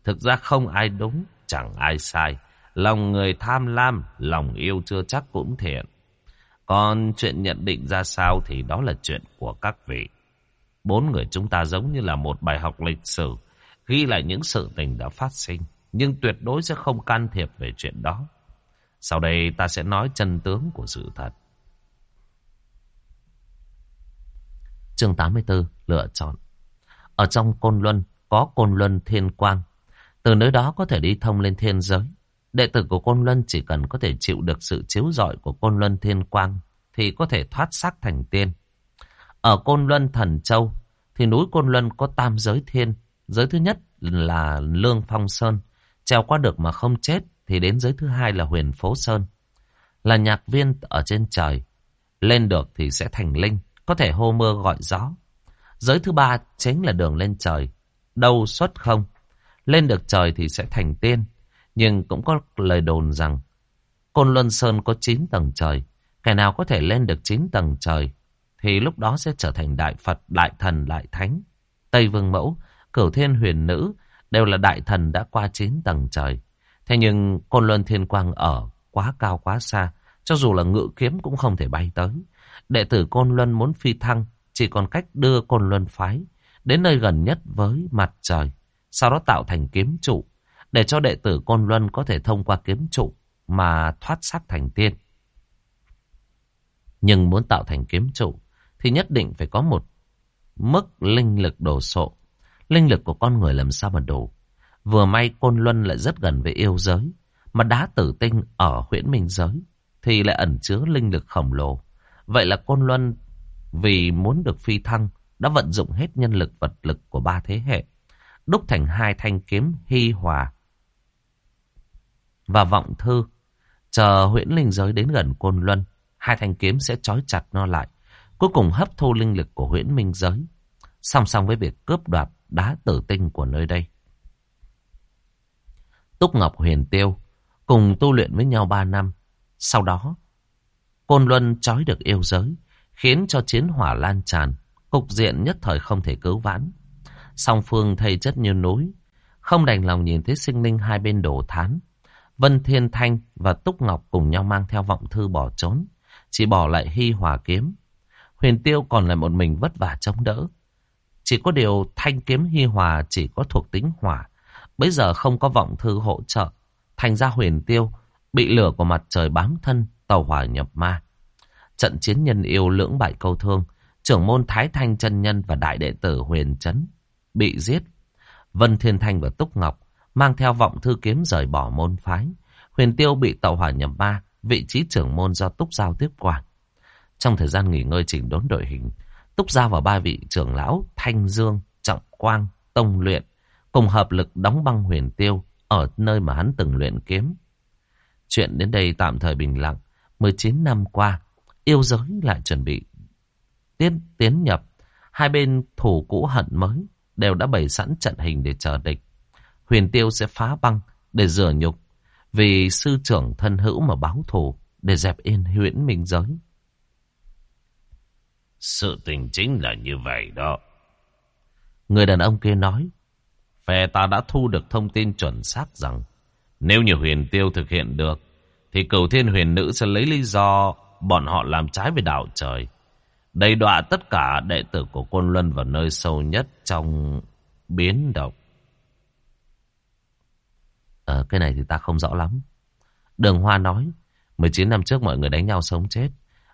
Thực ra không ai đúng, chẳng ai sai. Lòng người tham lam, lòng yêu chưa chắc cũng thiện. Còn chuyện nhận định ra sao thì đó là chuyện của các vị. Bốn người chúng ta giống như là một bài học lịch sử, ghi lại những sự tình đã phát sinh, nhưng tuyệt đối sẽ không can thiệp về chuyện đó. Sau đây ta sẽ nói chân tướng của sự thật. Chương 84 lựa chọn. Ở trong Côn Luân, có Côn Luân Thiên Quang. Từ nơi đó có thể đi thông lên thiên giới. Đệ tử của Côn Luân chỉ cần có thể chịu được sự chiếu rọi của Côn Luân Thiên Quang, thì có thể thoát xác thành tiên. Ở Côn Luân Thần Châu, thì núi Côn Luân có tam giới thiên. Giới thứ nhất là Lương Phong Sơn. Trèo qua được mà không chết thì đến giới thứ hai là Huyền Phố Sơn. Là nhạc viên ở trên trời. Lên được thì sẽ thành linh, có thể hô mưa gọi gió. Giới thứ ba chính là đường lên trời. Đâu xuất không. Lên được trời thì sẽ thành tiên. Nhưng cũng có lời đồn rằng Côn Luân Sơn có 9 tầng trời. Kẻ nào có thể lên được 9 tầng trời thì lúc đó sẽ trở thành đại Phật, đại thần, đại thánh. Tây Vương Mẫu, Cửu Thiên Huyền Nữ đều là đại thần đã qua 9 tầng trời. Thế nhưng Côn Luân Thiên Quang ở quá cao quá xa, cho dù là ngự kiếm cũng không thể bay tới. Đệ tử Côn Luân muốn phi thăng, chỉ còn cách đưa Côn Luân phái đến nơi gần nhất với mặt trời, sau đó tạo thành kiếm trụ, để cho đệ tử Côn Luân có thể thông qua kiếm trụ mà thoát xác thành tiên. Nhưng muốn tạo thành kiếm trụ thì nhất định phải có một mức linh lực đồ sộ. Linh lực của con người làm sao mà đủ. Vừa may Côn Luân lại rất gần với yêu giới. Mà đá tử tinh ở huyện Minh Giới thì lại ẩn chứa linh lực khổng lồ. Vậy là Côn Luân vì muốn được phi thăng đã vận dụng hết nhân lực vật lực của ba thế hệ. Đúc thành hai thanh kiếm hy hòa và vọng thư. Chờ huyễn linh giới đến gần Côn Luân, hai thanh kiếm sẽ trói chặt nó lại. Cuối cùng hấp thu linh lực của huyễn minh giới. Song song với việc cướp đoạt đá tử tinh của nơi đây. Túc Ngọc Huyền Tiêu cùng tu luyện với nhau ba năm. Sau đó, Côn Luân trói được yêu giới, khiến cho chiến hỏa lan tràn, cục diện nhất thời không thể cứu vãn. Song phương thầy chất như núi, không đành lòng nhìn thấy sinh linh hai bên đổ thán. Vân Thiên Thanh và Túc Ngọc cùng nhau mang theo vọng thư bỏ trốn, chỉ bỏ lại hy hỏa kiếm. Huyền Tiêu còn lại một mình vất vả chống đỡ. Chỉ có điều thanh kiếm hy hòa chỉ có thuộc tính hỏa, Bây giờ không có vọng thư hỗ trợ. Thành ra huyền tiêu, bị lửa của mặt trời bám thân, tàu hỏa nhập ma. Trận chiến nhân yêu lưỡng bại câu thương, trưởng môn Thái Thanh chân Nhân và đại đệ tử huyền chấn bị giết. Vân Thiên Thanh và Túc Ngọc mang theo vọng thư kiếm rời bỏ môn phái. Huyền tiêu bị tàu hỏa nhập ma, vị trí trưởng môn do Túc Giao tiếp quản. Trong thời gian nghỉ ngơi chỉnh đốn đội hình, Túc Giao và ba vị trưởng lão Thanh Dương, Trọng Quang, Tông Luyện cùng hợp lực đóng băng huyền tiêu ở nơi mà hắn từng luyện kiếm. Chuyện đến đây tạm thời bình lặng. 19 năm qua, yêu giới lại chuẩn bị tiến, tiến nhập. Hai bên thủ cũ hận mới đều đã bày sẵn trận hình để chờ địch. Huyền tiêu sẽ phá băng để rửa nhục vì sư trưởng thân hữu mà báo thù để dẹp yên huyễn minh giới. Sự tình chính là như vậy đó. Người đàn ông kia nói Phe ta đã thu được thông tin chuẩn xác rằng nếu như huyền tiêu thực hiện được thì cửu thiên huyền nữ sẽ lấy lý do bọn họ làm trái với đạo trời. Đầy đọa tất cả đệ tử của Côn Luân vào nơi sâu nhất trong biến động. Ờ, cái này thì ta không rõ lắm. Đường Hoa nói, 19 năm trước mọi người đánh nhau sống chết.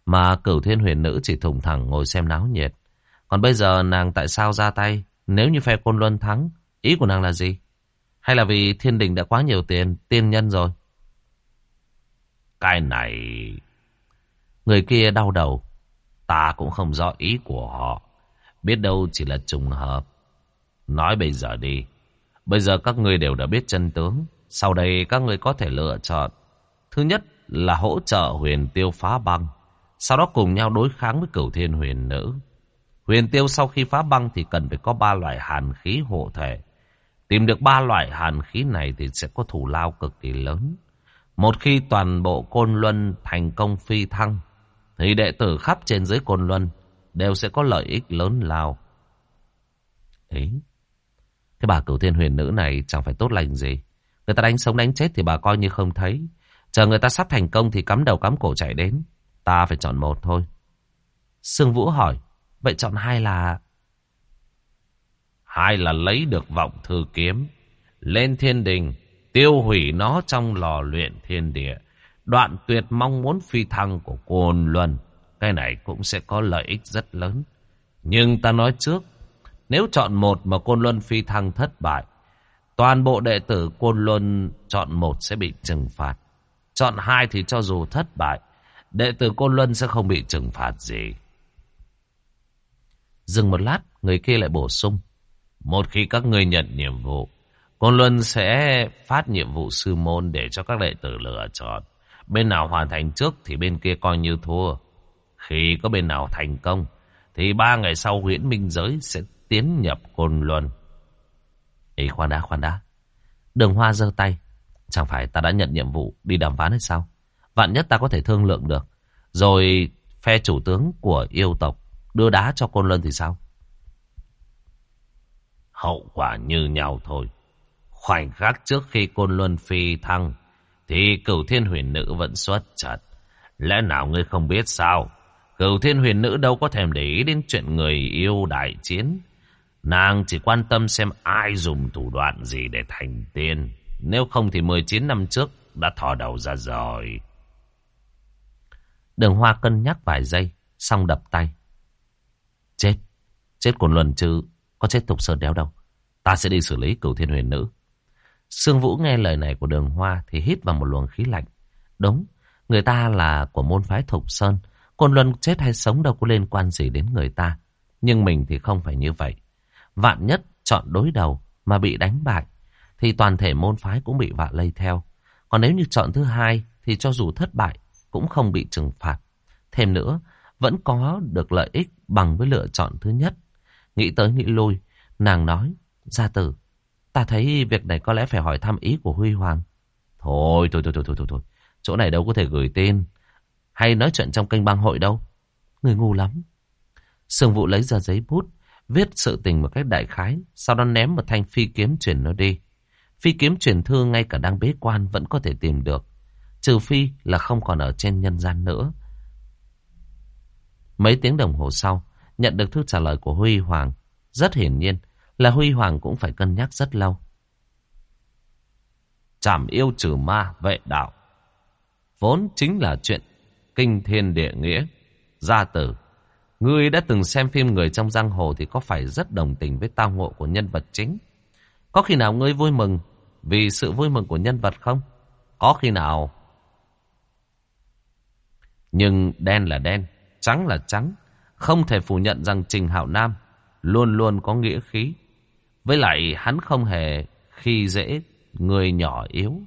Mà cửu thiên huyền nữ chỉ thùng thẳng ngồi xem náo nhiệt. Còn bây giờ nàng tại sao ra tay? Nếu như phe côn luân thắng, ý của nàng là gì? Hay là vì thiên đình đã quá nhiều tiền, tiên nhân rồi? Cái này... Người kia đau đầu. Ta cũng không rõ ý của họ. Biết đâu chỉ là trùng hợp. Nói bây giờ đi. Bây giờ các ngươi đều đã biết chân tướng. Sau đây các ngươi có thể lựa chọn. Thứ nhất là hỗ trợ huyền tiêu phá băng. Sau đó cùng nhau đối kháng với cửu thiên huyền nữ. Huyền tiêu sau khi phá băng thì cần phải có ba loại hàn khí hộ thể. Tìm được ba loại hàn khí này thì sẽ có thủ lao cực kỳ lớn. Một khi toàn bộ côn luân thành công phi thăng, thì đệ tử khắp trên dưới côn luân đều sẽ có lợi ích lớn lao. Ấy, cái bà cửu thiên huyền nữ này chẳng phải tốt lành gì. Người ta đánh sống đánh chết thì bà coi như không thấy. Chờ người ta sắp thành công thì cắm đầu cắm cổ chạy đến. Ta phải chọn một thôi. Sương Vũ hỏi, vậy chọn hai là... Hai là lấy được vọng thư kiếm, lên thiên đình, tiêu hủy nó trong lò luyện thiên địa, đoạn tuyệt mong muốn phi thăng của côn luân. Cái này cũng sẽ có lợi ích rất lớn. Nhưng ta nói trước, nếu chọn một mà côn luân phi thăng thất bại, toàn bộ đệ tử côn luân chọn một sẽ bị trừng phạt. Chọn hai thì cho dù thất bại, đệ tử côn luân sẽ không bị trừng phạt gì. Dừng một lát, người kia lại bổ sung. Một khi các ngươi nhận nhiệm vụ, Côn Luân sẽ phát nhiệm vụ sư môn để cho các đệ tử lựa chọn. Bên nào hoàn thành trước thì bên kia coi như thua. Khi có bên nào thành công, thì ba ngày sau huyễn minh giới sẽ tiến nhập Côn Luân. Ý khoan đã, khoan đã. Đường Hoa giơ tay. Chẳng phải ta đã nhận nhiệm vụ đi đàm phán hay sao? Vạn nhất ta có thể thương lượng được. Rồi phe chủ tướng của yêu tộc đưa đá cho Côn Luân thì sao? Hậu quả như nhau thôi. Khoảnh khắc trước khi Côn Luân phi thăng, thì cửu thiên huyền nữ vẫn xuất trận. Lẽ nào ngươi không biết sao? Cửu thiên huyền nữ đâu có thèm để ý đến chuyện người yêu đại chiến. Nàng chỉ quan tâm xem ai dùng thủ đoạn gì để thành tiên. Nếu không thì 19 năm trước đã thò đầu ra rồi. Đường Hoa cân nhắc vài giây, xong đập tay. Chết, chết Côn Luân chứ, có chết Tục Sơn đéo đâu. Ta sẽ đi xử lý cửu thiên huyền nữ. Sương Vũ nghe lời này của đường Hoa thì hít vào một luồng khí lạnh. Đúng, người ta là của môn phái Thục Sơn. Côn Luân chết hay sống đâu có liên quan gì đến người ta. Nhưng mình thì không phải như vậy. Vạn nhất chọn đối đầu mà bị đánh bại thì toàn thể môn phái cũng bị vạ lây theo. Còn nếu như chọn thứ hai thì cho dù thất bại cũng không bị trừng phạt. Thêm nữa, vẫn có được lợi ích bằng với lựa chọn thứ nhất. Nghĩ tới nghĩ lui, nàng nói, gia tử, ta thấy việc này có lẽ phải hỏi thăm ý của Huy Hoàng. Thôi, thôi, thôi, thôi, thôi, thôi, thôi. chỗ này đâu có thể gửi tên hay nói chuyện trong kênh bang hội đâu. Người ngu lắm. Sương Vũ lấy ra giấy bút, viết sự tình một cách đại khái, sau đó ném một thanh phi kiếm chuyển nó đi. Phi kiếm truyền thư ngay cả đang bế quan vẫn có thể tìm được. Trừ phi là không còn ở trên nhân gian nữa. Mấy tiếng đồng hồ sau, nhận được thư trả lời của Huy Hoàng. Rất hiển nhiên là Huy Hoàng cũng phải cân nhắc rất lâu. Chảm yêu trừ ma vệ đạo. Vốn chính là chuyện kinh thiên địa nghĩa. Gia tử, ngươi đã từng xem phim Người trong giang hồ thì có phải rất đồng tình với tao ngộ của nhân vật chính. Có khi nào ngươi vui mừng vì sự vui mừng của nhân vật không? Có khi nào... Nhưng đen là đen, trắng là trắng. Không thể phủ nhận rằng Trình Hạo Nam luôn luôn có nghĩa khí. Với lại hắn không hề khi dễ người nhỏ yếu.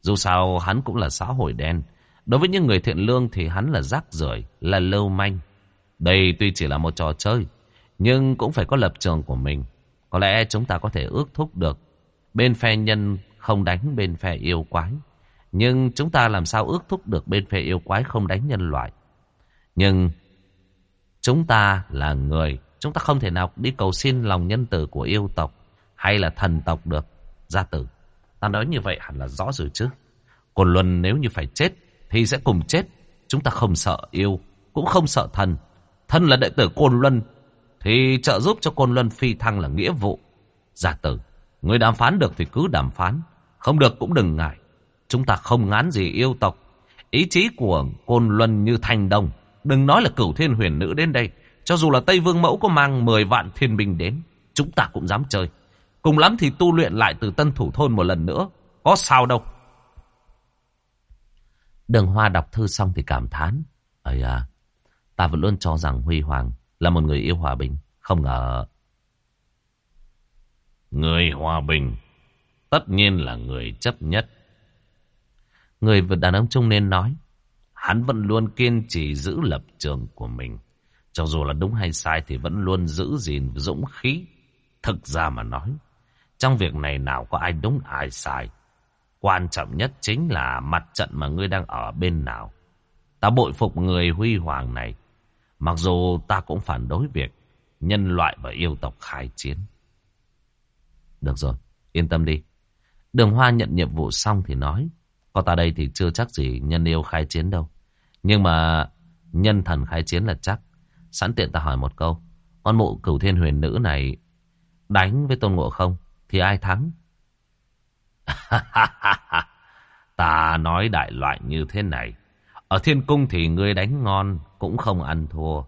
Dù sao hắn cũng là xã hội đen. Đối với những người thiện lương thì hắn là rác rưởi, là lâu manh. Đây tuy chỉ là một trò chơi, nhưng cũng phải có lập trường của mình. Có lẽ chúng ta có thể ước thúc được bên phe nhân không đánh bên phe yêu quái. Nhưng chúng ta làm sao ước thúc được bên phe yêu quái không đánh nhân loại. Nhưng chúng ta là người, chúng ta không thể nào đi cầu xin lòng nhân tử của yêu tộc hay là thần tộc được. Gia tử, ta nói như vậy hẳn là rõ rồi chứ. Còn Luân nếu như phải chết thì sẽ cùng chết. Chúng ta không sợ yêu, cũng không sợ thần. Thân là đệ tử Côn Luân thì trợ giúp cho Côn Luân phi thăng là nghĩa vụ. Gia tử, người đàm phán được thì cứ đàm phán. Không được cũng đừng ngại. Chúng ta không ngán gì yêu tộc. Ý chí của Côn Luân như thành đồng. Đừng nói là cửu thiên huyền nữ đến đây. Cho dù là Tây Vương Mẫu có mang 10 vạn thiên binh đến. Chúng ta cũng dám chơi. Cùng lắm thì tu luyện lại từ tân thủ thôn một lần nữa. Có sao đâu. Đường Hoa đọc thư xong thì cảm thán. ấy à, ta vẫn luôn cho rằng Huy Hoàng là một người yêu hòa bình. Không ngờ... Người hòa bình tất nhiên là người chấp nhất. Người đàn ông trung nên nói. Hắn vẫn luôn kiên trì giữ lập trường của mình. Cho dù là đúng hay sai thì vẫn luôn giữ gìn dũng khí. Thực ra mà nói, trong việc này nào có ai đúng ai sai. Quan trọng nhất chính là mặt trận mà ngươi đang ở bên nào. Ta bội phục người huy hoàng này. Mặc dù ta cũng phản đối việc nhân loại và yêu tộc khai chiến. Được rồi, yên tâm đi. Đường Hoa nhận nhiệm vụ xong thì nói. Có ta đây thì chưa chắc gì nhân yêu khai chiến đâu. Nhưng mà nhân thần khai chiến là chắc. Sẵn tiện ta hỏi một câu. Con mụ cửu thiên huyền nữ này đánh với tôn ngộ không thì ai thắng? ta nói đại loại như thế này. Ở thiên cung thì ngươi đánh ngon cũng không ăn thua.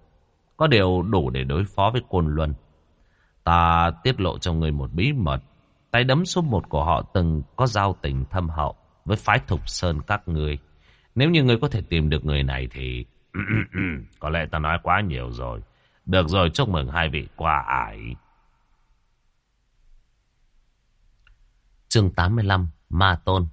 Có điều đủ để đối phó với côn luân. Ta tiết lộ cho ngươi một bí mật. Tay đấm số một của họ từng có giao tình thâm hậu với phái thục sơn các ngươi. Nếu như ngươi có thể tìm được người này thì... có lẽ ta nói quá nhiều rồi. Được rồi, chúc mừng hai vị qua ải. Chương 85 Ma Tôn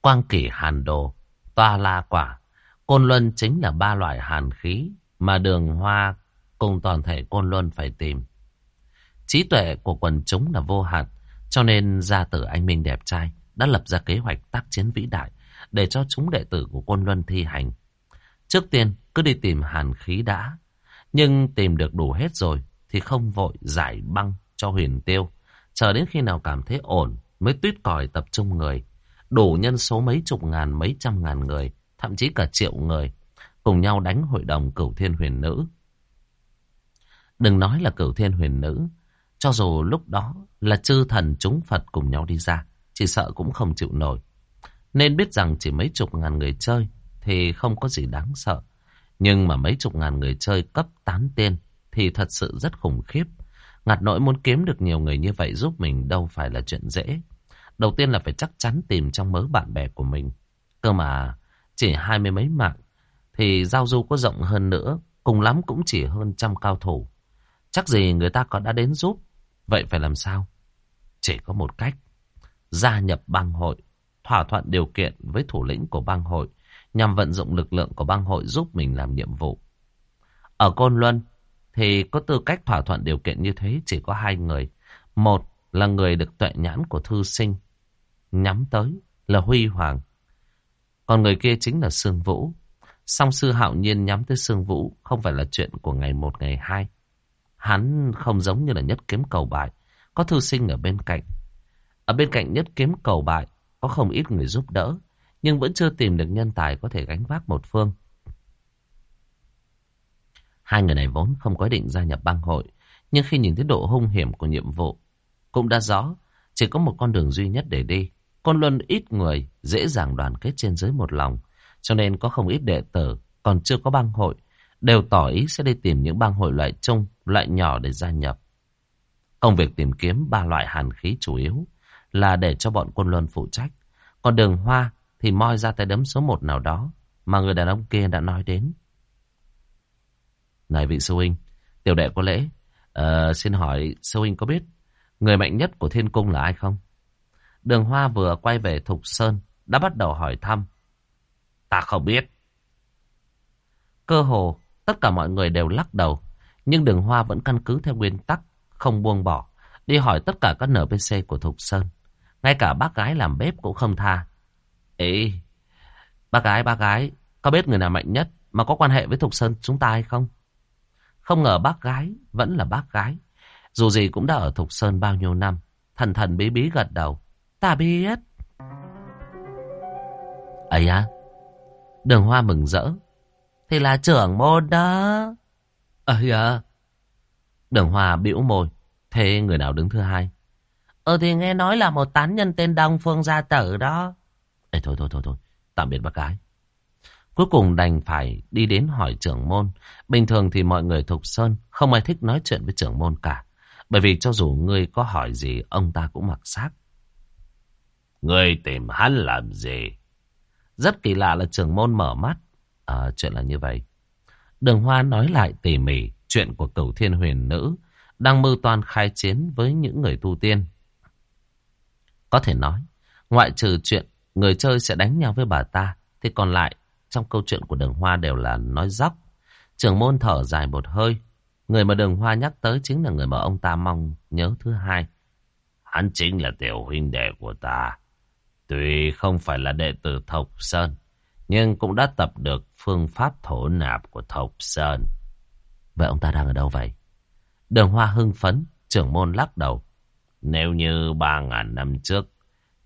Quang kỷ hàn đồ, toa la quả, côn luân chính là ba loại hàn khí mà đường hoa cùng toàn thể côn luân phải tìm. Trí tuệ của quần chúng là vô hạn, cho nên gia tử anh Minh đẹp trai đã lập ra kế hoạch tác chiến vĩ đại để cho chúng đệ tử của quân luân thi hành. Trước tiên cứ đi tìm hàn khí đã, nhưng tìm được đủ hết rồi thì không vội giải băng cho huyền tiêu. Chờ đến khi nào cảm thấy ổn mới tuyết còi tập trung người. Đủ nhân số mấy chục ngàn, mấy trăm ngàn người, thậm chí cả triệu người. Cùng nhau đánh hội đồng cửu thiên huyền nữ. Đừng nói là cửu thiên huyền nữ. Cho dù lúc đó là chư thần chúng Phật cùng nhau đi ra. Chỉ sợ cũng không chịu nổi. Nên biết rằng chỉ mấy chục ngàn người chơi thì không có gì đáng sợ. Nhưng mà mấy chục ngàn người chơi cấp tán tên thì thật sự rất khủng khiếp. Ngặt nỗi muốn kiếm được nhiều người như vậy giúp mình đâu phải là chuyện dễ. Đầu tiên là phải chắc chắn tìm trong mớ bạn bè của mình. Cơ mà chỉ hai mươi mấy mạng thì giao du có rộng hơn nữa. Cùng lắm cũng chỉ hơn trăm cao thủ. Chắc gì người ta có đã đến giúp. Vậy phải làm sao? Chỉ có một cách. Gia nhập bang hội. Thỏa thuận điều kiện với thủ lĩnh của bang hội. Nhằm vận dụng lực lượng của bang hội giúp mình làm nhiệm vụ. Ở Côn Luân thì có tư cách thỏa thuận điều kiện như thế chỉ có hai người. Một là người được tuệ nhãn của thư sinh, nhắm tới là Huy Hoàng. Còn người kia chính là Sương Vũ. Song sư hạo nhiên nhắm tới Sương Vũ không phải là chuyện của ngày một ngày hai. Hắn không giống như là nhất kiếm cầu bại, có thư sinh ở bên cạnh. Ở bên cạnh nhất kiếm cầu bại, có không ít người giúp đỡ, nhưng vẫn chưa tìm được nhân tài có thể gánh vác một phương. Hai người này vốn không có định gia nhập bang hội, nhưng khi nhìn thấy độ hung hiểm của nhiệm vụ, cũng đã rõ, chỉ có một con đường duy nhất để đi. Con Luân ít người, dễ dàng đoàn kết trên dưới một lòng, cho nên có không ít đệ tử, còn chưa có bang hội, đều tỏ ý sẽ đi tìm những bang hội loại chung, loại nhỏ để gia nhập. Công việc tìm kiếm ba loại hàn khí chủ yếu là để cho bọn quân luân phụ trách. Còn đường hoa thì moi ra tay đấm số một nào đó mà người đàn ông kia đã nói đến. Này vị sư huynh, tiểu đệ có lễ. Uh, xin hỏi sư huynh có biết người mạnh nhất của thiên cung là ai không? Đường Hoa vừa quay về Thục Sơn, đã bắt đầu hỏi thăm. Ta không biết. Cơ hồ, tất cả mọi người đều lắc đầu. Nhưng đường Hoa vẫn căn cứ theo nguyên tắc, không buông bỏ. Đi hỏi tất cả các NPC của Thục Sơn. Ngay cả bác gái làm bếp cũng không tha. Ê, bác gái, bác gái, có biết người nào mạnh nhất mà có quan hệ với Thục Sơn chúng ta hay không? Không ngờ bác gái vẫn là bác gái. Dù gì cũng đã ở Thục Sơn bao nhiêu năm. Thần thần bí bí gật đầu. Ta biết. ấy à? Đường Hoa mừng rỡ. Thì là trưởng môn đó ấy à? Đường Hoa bĩu môi. Thế người nào đứng thứ hai? Ờ thì nghe nói là một tán nhân tên Đông Phương Gia Tử đó. Ê thôi thôi thôi thôi, tạm biệt bác gái. Cuối cùng đành phải đi đến hỏi trưởng môn. Bình thường thì mọi người Thục Sơn không ai thích nói chuyện với trưởng môn cả. Bởi vì cho dù ngươi có hỏi gì, ông ta cũng mặc xác. Ngươi tìm hắn làm gì? Rất kỳ lạ là trưởng môn mở mắt. À, chuyện là như vậy. Đường Hoa nói lại tỉ mỉ chuyện của cửu thiên huyền nữ đang mưu toan khai chiến với những người tu tiên. Có thể nói, ngoại trừ chuyện người chơi sẽ đánh nhau với bà ta, thì còn lại trong câu chuyện của đường hoa đều là nói dóc. Trưởng môn thở dài một hơi. Người mà đường hoa nhắc tới chính là người mà ông ta mong nhớ thứ hai. Hắn chính là tiểu huynh đệ của ta. Tuy không phải là đệ tử Thộc Sơn, nhưng cũng đã tập được phương pháp thổ nạp của Thộc Sơn. Vậy ông ta đang ở đâu vậy? Đường hoa hưng phấn, trưởng môn lắc đầu. Nếu như ba ngàn năm trước,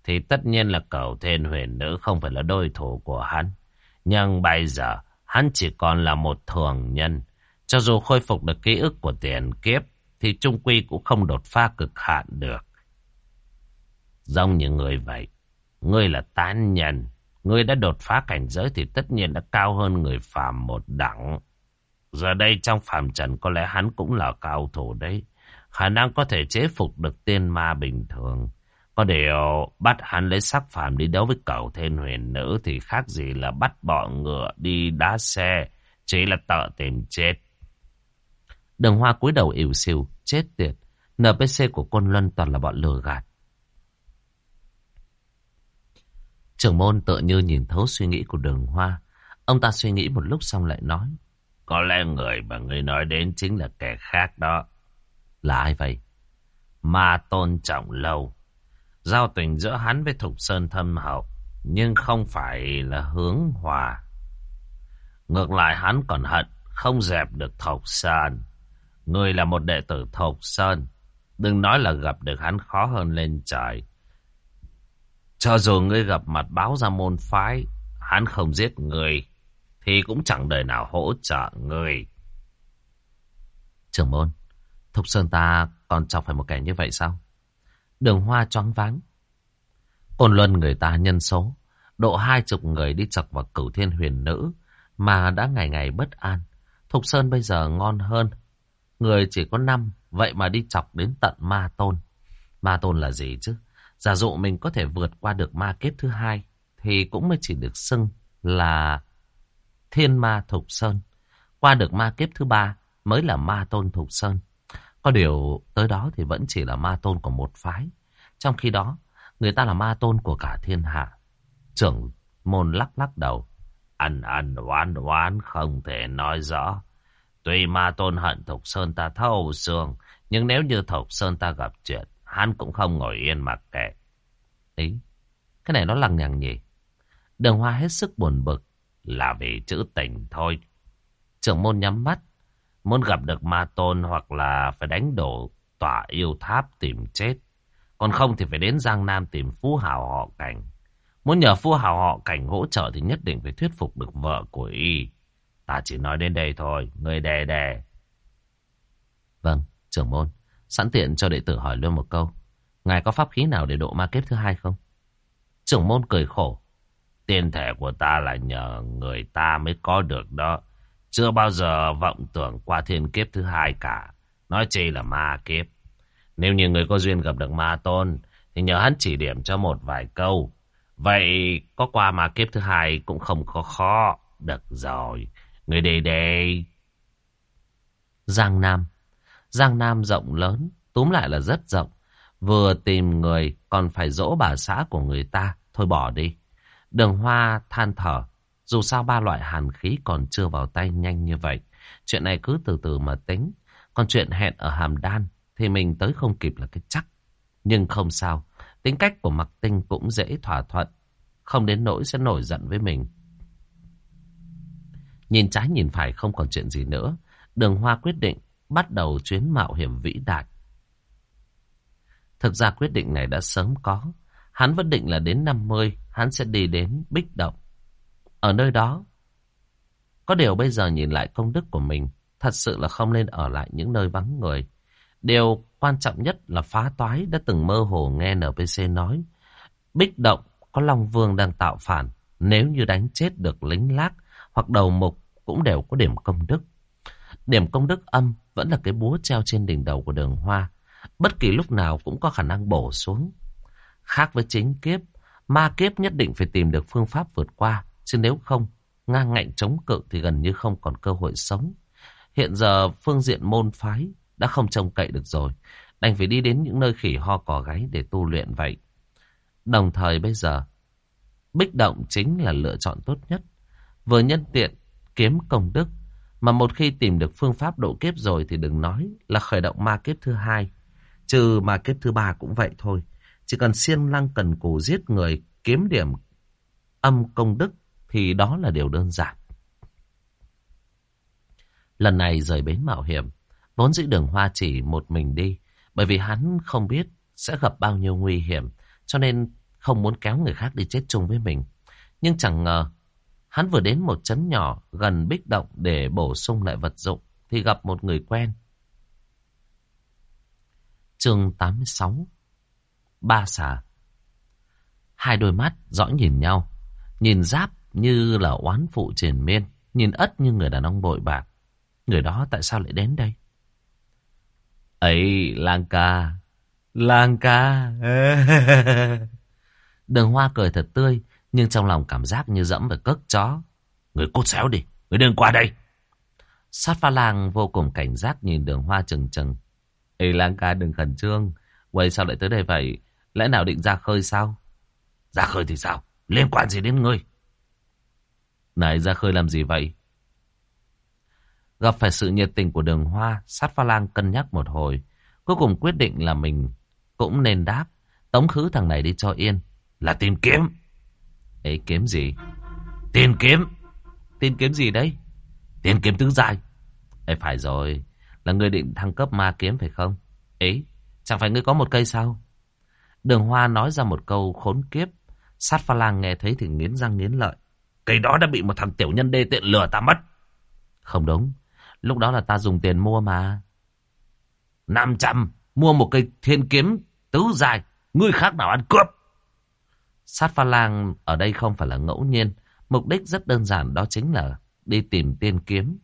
thì tất nhiên là cầu thiên huyền nữ không phải là đôi thủ của hắn. Nhưng bây giờ, hắn chỉ còn là một thường nhân. Cho dù khôi phục được ký ức của tiền kiếp, thì trung quy cũng không đột phá cực hạn được. Giống như người vậy, ngươi là tán nhân. Ngươi đã đột phá cảnh giới thì tất nhiên đã cao hơn người phàm một đẳng. Giờ đây trong phàm trần có lẽ hắn cũng là cao thủ đấy. Khả năng có thể chế phục được tiên ma bình thường. Có điều bắt hắn lấy sắc phàm đi đấu với cậu thiên huyền nữ thì khác gì là bắt bọ ngựa đi đá xe. Chỉ là tợ tìm chết. Đường hoa cúi đầu ỉu xìu, chết tiệt. NPC của Côn Luân toàn là bọn lừa gạt. Trưởng môn tự như nhìn thấu suy nghĩ của đường hoa. Ông ta suy nghĩ một lúc xong lại nói. Có lẽ người mà người nói đến chính là kẻ khác đó. Là ai vậy? Ma tôn trọng lâu. Giao tình giữa hắn với Thục Sơn thâm hậu. Nhưng không phải là hướng hòa. Ngược lại hắn còn hận không dẹp được Thục Sơn. Người là một đệ tử Thục Sơn. Đừng nói là gặp được hắn khó hơn lên trời. Cho dù ngươi gặp mặt báo ra môn phái, hắn không giết người, thì cũng chẳng đời nào hỗ trợ người. Trưởng môn, Thục Sơn ta còn chọc phải một kẻ như vậy sao? Đường hoa choáng váng. Côn Luân người ta nhân số, độ hai chục người đi chọc vào cửu thiên huyền nữ, mà đã ngày ngày bất an. Thục Sơn bây giờ ngon hơn. Người chỉ có năm, vậy mà đi chọc đến tận ma tôn. Ma tôn là gì chứ? Giả dụ mình có thể vượt qua được ma kiếp thứ hai, thì cũng mới chỉ được xưng là thiên ma Thục Sơn. Qua được ma kiếp thứ ba mới là ma tôn Thục Sơn. Có điều tới đó thì vẫn chỉ là ma tôn của một phái. Trong khi đó, người ta là ma tôn của cả thiên hạ. Trưởng môn lắc lắc đầu. Ăn ăn oán oán không thể nói rõ. Tuy ma tôn hận Thục Sơn ta thâu xương, nhưng nếu như Thục Sơn ta gặp chuyện, hắn cũng không ngồi yên mặc kệ. Ý, cái này nó lằng nhằng nhỉ? Đường hoa hết sức buồn bực. Là vì chữ tình thôi. Trưởng môn nhắm mắt. Muốn gặp được ma tôn hoặc là phải đánh đổ tỏa yêu tháp tìm chết. Còn không thì phải đến Giang Nam tìm phú hào họ cảnh. Muốn nhờ phú hào họ cảnh hỗ trợ thì nhất định phải thuyết phục được vợ của y. Ta chỉ nói đến đây thôi, người đè đè. Vâng, trưởng môn. Sẵn tiện cho đệ tử hỏi luôn một câu. Ngài có pháp khí nào để độ ma kiếp thứ hai không? Trưởng môn cười khổ. Tiên thể của ta là nhờ người ta mới có được đó. Chưa bao giờ vọng tưởng qua thiên kiếp thứ hai cả. Nói chi là ma kiếp. Nếu như người có duyên gặp được ma tôn, thì nhờ hắn chỉ điểm cho một vài câu. Vậy có qua ma kiếp thứ hai cũng không có khó. Được rồi, người đây đây. Giang Nam Giang Nam rộng lớn, túm lại là rất rộng. Vừa tìm người còn phải dỗ bà xã của người ta, thôi bỏ đi. Đường Hoa than thở, dù sao ba loại hàn khí còn chưa vào tay nhanh như vậy. Chuyện này cứ từ từ mà tính. Còn chuyện hẹn ở Hàm Đan thì mình tới không kịp là cái chắc. Nhưng không sao, tính cách của Mặc Tinh cũng dễ thỏa thuận. Không đến nỗi sẽ nổi giận với mình. Nhìn trái nhìn phải không còn chuyện gì nữa. Đường Hoa quyết định bắt đầu chuyến mạo hiểm vĩ đại. Thực ra quyết định này đã sớm có. Hắn vẫn định là đến 50, hắn sẽ đi đến Bích Động. Ở nơi đó, có điều bây giờ nhìn lại công đức của mình, thật sự là không nên ở lại những nơi vắng người. Điều quan trọng nhất là phá toái đã từng mơ hồ nghe NPC nói. Bích động có Long Vương đang tạo phản. Nếu như đánh chết được lính lác hoặc đầu mục cũng đều có điểm công đức. Điểm công đức âm vẫn là cái búa treo trên đỉnh đầu của đường hoa. Bất kỳ lúc nào cũng có khả năng bổ xuống. Khác với chính kiếp, ma kiếp nhất định phải tìm được phương pháp vượt qua. Chứ nếu không, ngang ngạnh chống cự thì gần như không còn cơ hội sống. Hiện giờ phương diện môn phái đã không trông cậy được rồi. Đành phải đi đến những nơi khỉ ho cỏ gáy để tu luyện vậy. Đồng thời bây giờ, bích động chính là lựa chọn tốt nhất. Vừa nhân tiện, kiếm công đức. Mà một khi tìm được phương pháp độ kiếp rồi thì đừng nói là khởi động ma kiếp thứ hai. Trừ ma kiếp thứ ba cũng vậy thôi. Chỉ cần siêng lăng cần cù giết người, kiếm điểm âm công đức thì đó là điều đơn giản. Lần này rời bến mạo hiểm, vốn dĩ đường hoa chỉ một mình đi, bởi vì hắn không biết sẽ gặp bao nhiêu nguy hiểm, cho nên không muốn kéo người khác đi chết chung với mình. Nhưng chẳng ngờ, hắn vừa đến một trấn nhỏ gần bích động để bổ sung lại vật dụng, thì gặp một người quen. chương 86 Ba xà Hai đôi mắt dõi nhìn nhau, nhìn giáp như là oán phụ triền miên, nhìn ất như người đàn ông bội bạc. Người đó tại sao lại đến đây? Ấy, lang ca, lang ca. Đường hoa cười thật tươi, nhưng trong lòng cảm giác như dẫm vào cất chó. Người cút xéo đi, người đừng qua đây. Sát pha lang vô cùng cảnh giác nhìn đường hoa chừng chừng. Ê lang ca đừng khẩn trương, quay sao lại tới đây vậy? Lẽ nào định ra khơi sao? Ra khơi thì sao? Liên quan gì đến ngươi? Này ra khơi làm gì vậy? Gặp phải sự nhiệt tình của đường hoa, sát pha lang cân nhắc một hồi. Cuối cùng quyết định là mình cũng nên đáp. Tống khứ thằng này đi cho yên. Là tìm kiếm ấy kiếm gì? Tiền kiếm. tiền kiếm gì đấy? Tiền kiếm tứ dài. ấy phải rồi. Là người định thăng cấp ma kiếm phải không? Ấy, chẳng phải ngươi có một cây sao? Đường hoa nói ra một câu khốn kiếp. Sát pha lang nghe thấy thì nghiến răng nghiến lợi. Cây đó đã bị một thằng tiểu nhân đê tiện lừa ta mất. Không đúng. Lúc đó là ta dùng tiền mua mà. 500 mua một cây thiên kiếm tứ dài. Ngươi khác nào ăn cướp. Sát pha lang ở đây không phải là ngẫu nhiên. Mục đích rất đơn giản đó chính là đi tìm tiên kiếm.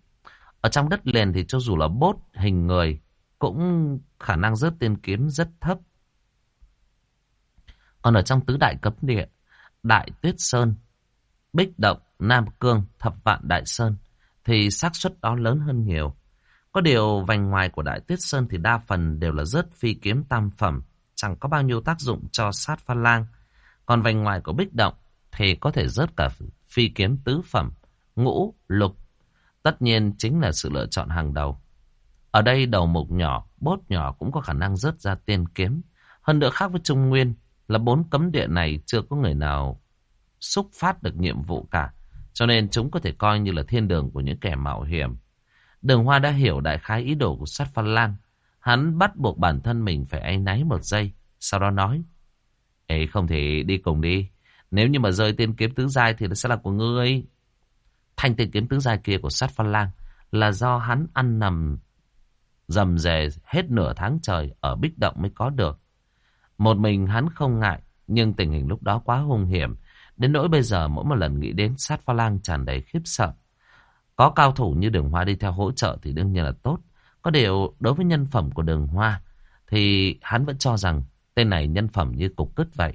Ở trong đất liền thì cho dù là bốt hình người cũng khả năng rớt tiên kiếm rất thấp. Còn ở trong tứ đại cấm địa, Đại Tuyết Sơn, Bích Động, Nam Cương, Thập Vạn Đại Sơn thì xác suất đó lớn hơn nhiều. Có điều vành ngoài của Đại Tuyết Sơn thì đa phần đều là rớt phi kiếm tam phẩm, chẳng có bao nhiêu tác dụng cho sát pha lang. Còn vành ngoài của Bích Động thì có thể rớt cả phi kiếm tứ phẩm, ngũ, lục. Tất nhiên chính là sự lựa chọn hàng đầu. Ở đây đầu mục nhỏ, bốt nhỏ cũng có khả năng rớt ra tiên kiếm. Hơn nữa khác với Trung Nguyên là bốn cấm địa này chưa có người nào xúc phát được nhiệm vụ cả. Cho nên chúng có thể coi như là thiên đường của những kẻ mạo hiểm. Đường Hoa đã hiểu đại khái ý đồ của sát phan lan. Hắn bắt buộc bản thân mình phải áy náy một giây. Sau đó nói. Ê không thể đi cùng đi. Nếu như mà rơi tiên kiếm tứ giai thì nó sẽ là của ngươi. Thanh tiên kiếm tứ giai kia của sát phan lang là do hắn ăn nằm dầm dề hết nửa tháng trời ở bích động mới có được. Một mình hắn không ngại, nhưng tình hình lúc đó quá hung hiểm. Đến nỗi bây giờ mỗi một lần nghĩ đến sát pha lang tràn đầy khiếp sợ. Có cao thủ như đường hoa đi theo hỗ trợ thì đương nhiên là tốt. Có điều đối với nhân phẩm của đường hoa thì hắn vẫn cho rằng tên này nhân phẩm như cục cứt vậy.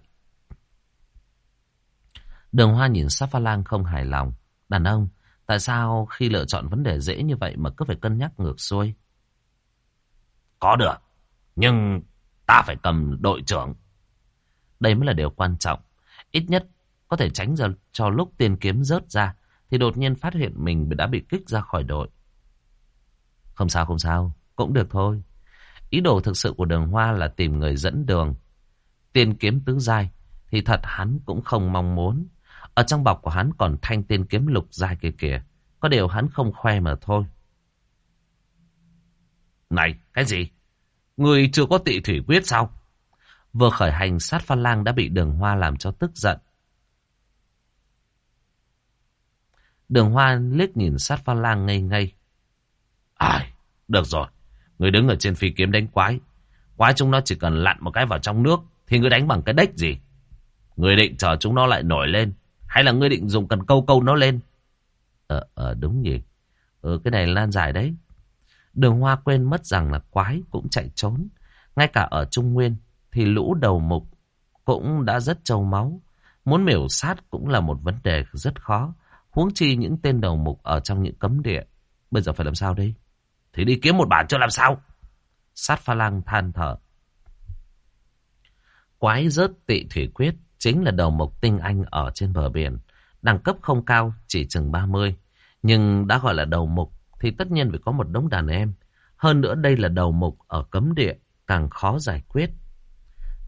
Đường hoa nhìn sát pha lang không hài lòng. Đàn ông, tại sao khi lựa chọn vấn đề dễ như vậy mà cứ phải cân nhắc ngược xuôi? Có được, nhưng ta phải cầm đội trưởng. Đây mới là điều quan trọng. Ít nhất có thể tránh ra cho lúc tiền kiếm rớt ra thì đột nhiên phát hiện mình đã bị kích ra khỏi đội. Không sao không sao, cũng được thôi. Ý đồ thực sự của đường hoa là tìm người dẫn đường. Tiền kiếm tứ giai thì thật hắn cũng không mong muốn. Ở trong bọc của hắn còn thanh tiền kiếm lục giai kia kìa. Có điều hắn không khoe mà thôi. Này, cái gì? Người chưa có tị thủy quyết sao? Vừa khởi hành sát phan lang đã bị đường hoa làm cho tức giận. Đường hoa liếc nhìn sát pha lang ngây ngây. Ai, được rồi. Người đứng ở trên phi kiếm đánh quái. Quái chúng nó chỉ cần lặn một cái vào trong nước thì người đánh bằng cái đếch gì. Người định chờ chúng nó lại nổi lên. Hay là người định dùng cần câu câu nó lên. Ờ, ờ đúng nhỉ. Ừ, cái này lan dài đấy. Đường Hoa quên mất rằng là quái cũng chạy trốn. Ngay cả ở Trung Nguyên thì lũ đầu mục cũng đã rất trâu máu. Muốn miểu sát cũng là một vấn đề rất khó. Huống chi những tên đầu mục ở trong những cấm địa. Bây giờ phải làm sao đây? Thì đi kiếm một bản cho làm sao? Sát pha lang than thở. Quái rớt tị thủy quyết chính là đầu mộc tinh anh ở trên bờ biển. Đẳng cấp không cao, chỉ chừng 30. Nhưng đã gọi là đầu mục thì tất nhiên phải có một đống đàn em. Hơn nữa đây là đầu mục ở cấm địa, càng khó giải quyết.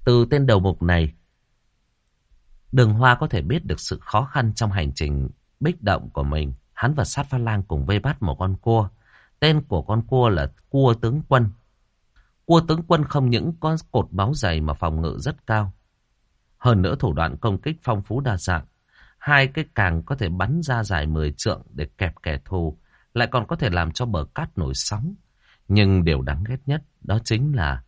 Từ tên đầu mục này, Đường Hoa có thể biết được sự khó khăn trong hành trình bích động của mình. Hắn và sát pha lang cùng vây bắt một con cua. Tên của con cua là cua tướng quân. Cua tướng quân không những có cột máu dày mà phòng ngự rất cao. Hơn nữa thủ đoạn công kích phong phú đa dạng. Hai cái càng có thể bắn ra dài 10 trượng để kẹp kẻ thù. Lại còn có thể làm cho bờ cát nổi sóng. Nhưng điều đáng ghét nhất đó chính là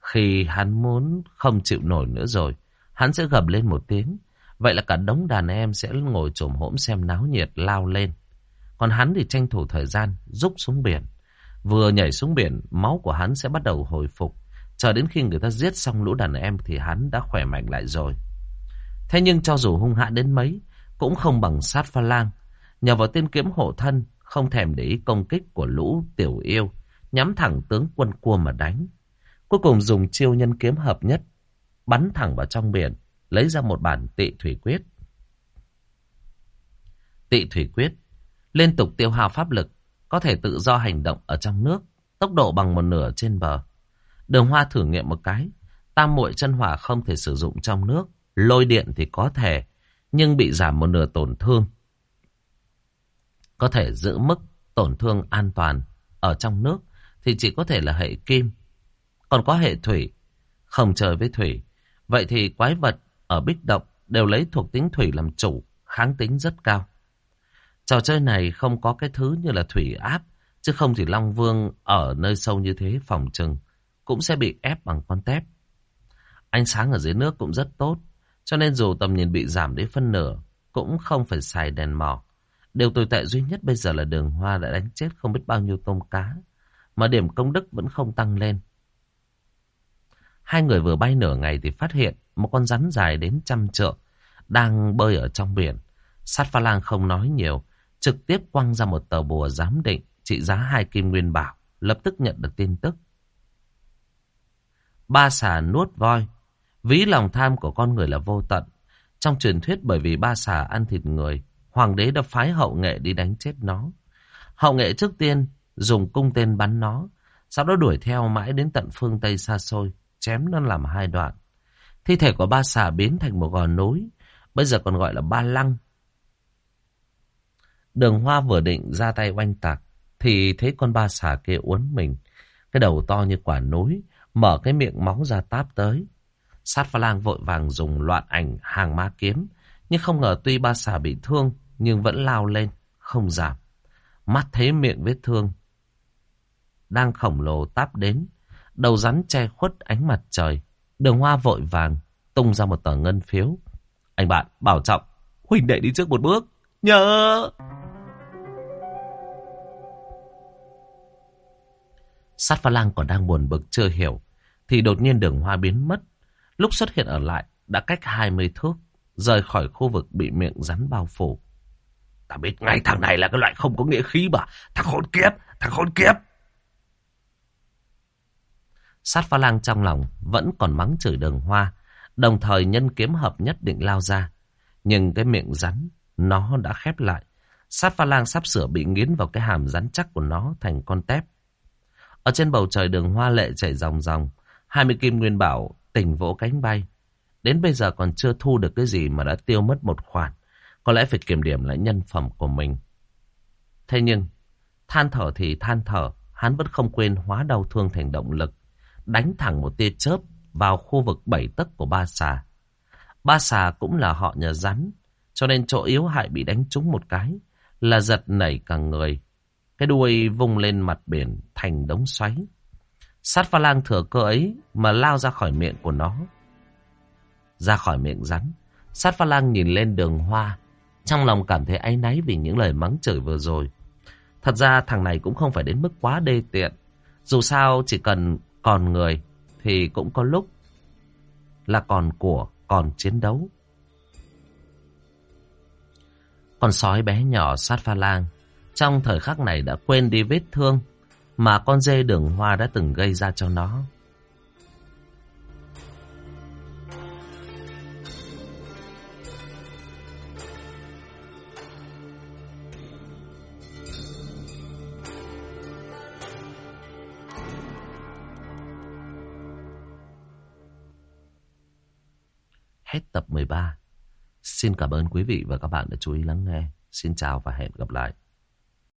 khi hắn muốn không chịu nổi nữa rồi, hắn sẽ gầm lên một tiếng. Vậy là cả đống đàn em sẽ ngồi trồm hỗn xem náo nhiệt lao lên. Còn hắn thì tranh thủ thời gian rút xuống biển. Vừa nhảy xuống biển, máu của hắn sẽ bắt đầu hồi phục. Chờ đến khi người ta giết xong lũ đàn em thì hắn đã khỏe mạnh lại rồi. Thế nhưng cho dù hung hãn đến mấy, cũng không bằng sát pha lang. Nhờ vào tên kiếm hộ thân, không thèm để ý công kích của lũ tiểu yêu, nhắm thẳng tướng quân cua mà đánh. Cuối cùng dùng chiêu nhân kiếm hợp nhất, bắn thẳng vào trong biển, lấy ra một bản tị thủy quyết. Tị thủy quyết, liên tục tiêu hao pháp lực, có thể tự do hành động ở trong nước, tốc độ bằng một nửa trên bờ. Đường hoa thử nghiệm một cái, tam muội chân hỏa không thể sử dụng trong nước, lôi điện thì có thể, nhưng bị giảm một nửa tổn thương. Có thể giữ mức tổn thương an toàn ở trong nước thì chỉ có thể là hệ kim. Còn có hệ thủy, không chơi với thủy. Vậy thì quái vật ở bích động đều lấy thuộc tính thủy làm chủ, kháng tính rất cao. Trò chơi này không có cái thứ như là thủy áp, chứ không thì Long Vương ở nơi sâu như thế phòng trừng cũng sẽ bị ép bằng con tép. Ánh sáng ở dưới nước cũng rất tốt, cho nên dù tầm nhìn bị giảm đến phân nửa, cũng không phải xài đèn mỏ. Điều tồi tệ duy nhất bây giờ là đường hoa đã đánh chết không biết bao nhiêu tôm cá, mà điểm công đức vẫn không tăng lên. Hai người vừa bay nửa ngày thì phát hiện một con rắn dài đến trăm trượng đang bơi ở trong biển. Sát pha lang không nói nhiều, trực tiếp quăng ra một tờ bùa giám định trị giá hai kim nguyên bảo, lập tức nhận được tin tức. Ba xà nuốt voi, ví lòng tham của con người là vô tận. Trong truyền thuyết bởi vì ba xà ăn thịt người, hoàng đế đã phái hậu nghệ đi đánh chết nó. Hậu nghệ trước tiên dùng cung tên bắn nó, sau đó đuổi theo mãi đến tận phương Tây xa xôi, chém nó làm hai đoạn. Thi thể của ba xà biến thành một gò núi, bây giờ còn gọi là ba lăng. Đường hoa vừa định ra tay oanh tạc, thì thấy con ba xà kia uốn mình. Cái đầu to như quả núi, mở cái miệng máu ra táp tới. Sát pha lang vội vàng dùng loạn ảnh hàng ma kiếm, nhưng không ngờ tuy ba xà bị thương, nhưng vẫn lao lên, không giảm. Mắt thấy miệng vết thương, đang khổng lồ táp đến, đầu rắn che khuất ánh mặt trời. Đường hoa vội vàng, tung ra một tờ ngân phiếu. Anh bạn, bảo trọng, huynh đệ đi trước một bước, nhớ... Sát pha lang còn đang buồn bực chưa hiểu, thì đột nhiên đường hoa biến mất. Lúc xuất hiện ở lại, đã cách 20 thước, rời khỏi khu vực bị miệng rắn bao phủ. Ta biết ngay thằng này là cái loại không có nghĩa khí mà. Thằng khốn kiếp, thằng khốn kiếp. Sát pha lang trong lòng vẫn còn mắng chửi đường hoa, đồng thời nhân kiếm hợp nhất định lao ra. Nhưng cái miệng rắn, nó đã khép lại. Sát pha lang sắp sửa bị nghiến vào cái hàm rắn chắc của nó thành con tép. Ở trên bầu trời đường hoa lệ chảy ròng ròng, hai mươi kim nguyên bảo tỉnh vỗ cánh bay. Đến bây giờ còn chưa thu được cái gì mà đã tiêu mất một khoản. Có lẽ phải kiểm điểm lại nhân phẩm của mình. Thế nhưng, than thở thì than thở, hắn vẫn không quên hóa đau thương thành động lực. Đánh thẳng một tia chớp vào khu vực bảy tấc của ba xà. Ba xà cũng là họ nhà rắn, cho nên chỗ yếu hại bị đánh trúng một cái, là giật nảy cả người. Cái đuôi vung lên mặt biển thành đống xoáy. Sát pha lang thừa cơ ấy mà lao ra khỏi miệng của nó. Ra khỏi miệng rắn, sát pha lang nhìn lên đường hoa. Trong lòng cảm thấy áy náy vì những lời mắng chửi vừa rồi. Thật ra thằng này cũng không phải đến mức quá đê tiện. Dù sao chỉ cần còn người thì cũng có lúc là còn của, còn chiến đấu. Con sói bé nhỏ sát pha lang trong thời khắc này đã quên đi vết thương mà con dê đường hoa đã từng gây ra cho nó. Hết tập 13. Xin cảm ơn quý vị và các bạn đã chú ý lắng nghe. Xin chào và hẹn gặp lại.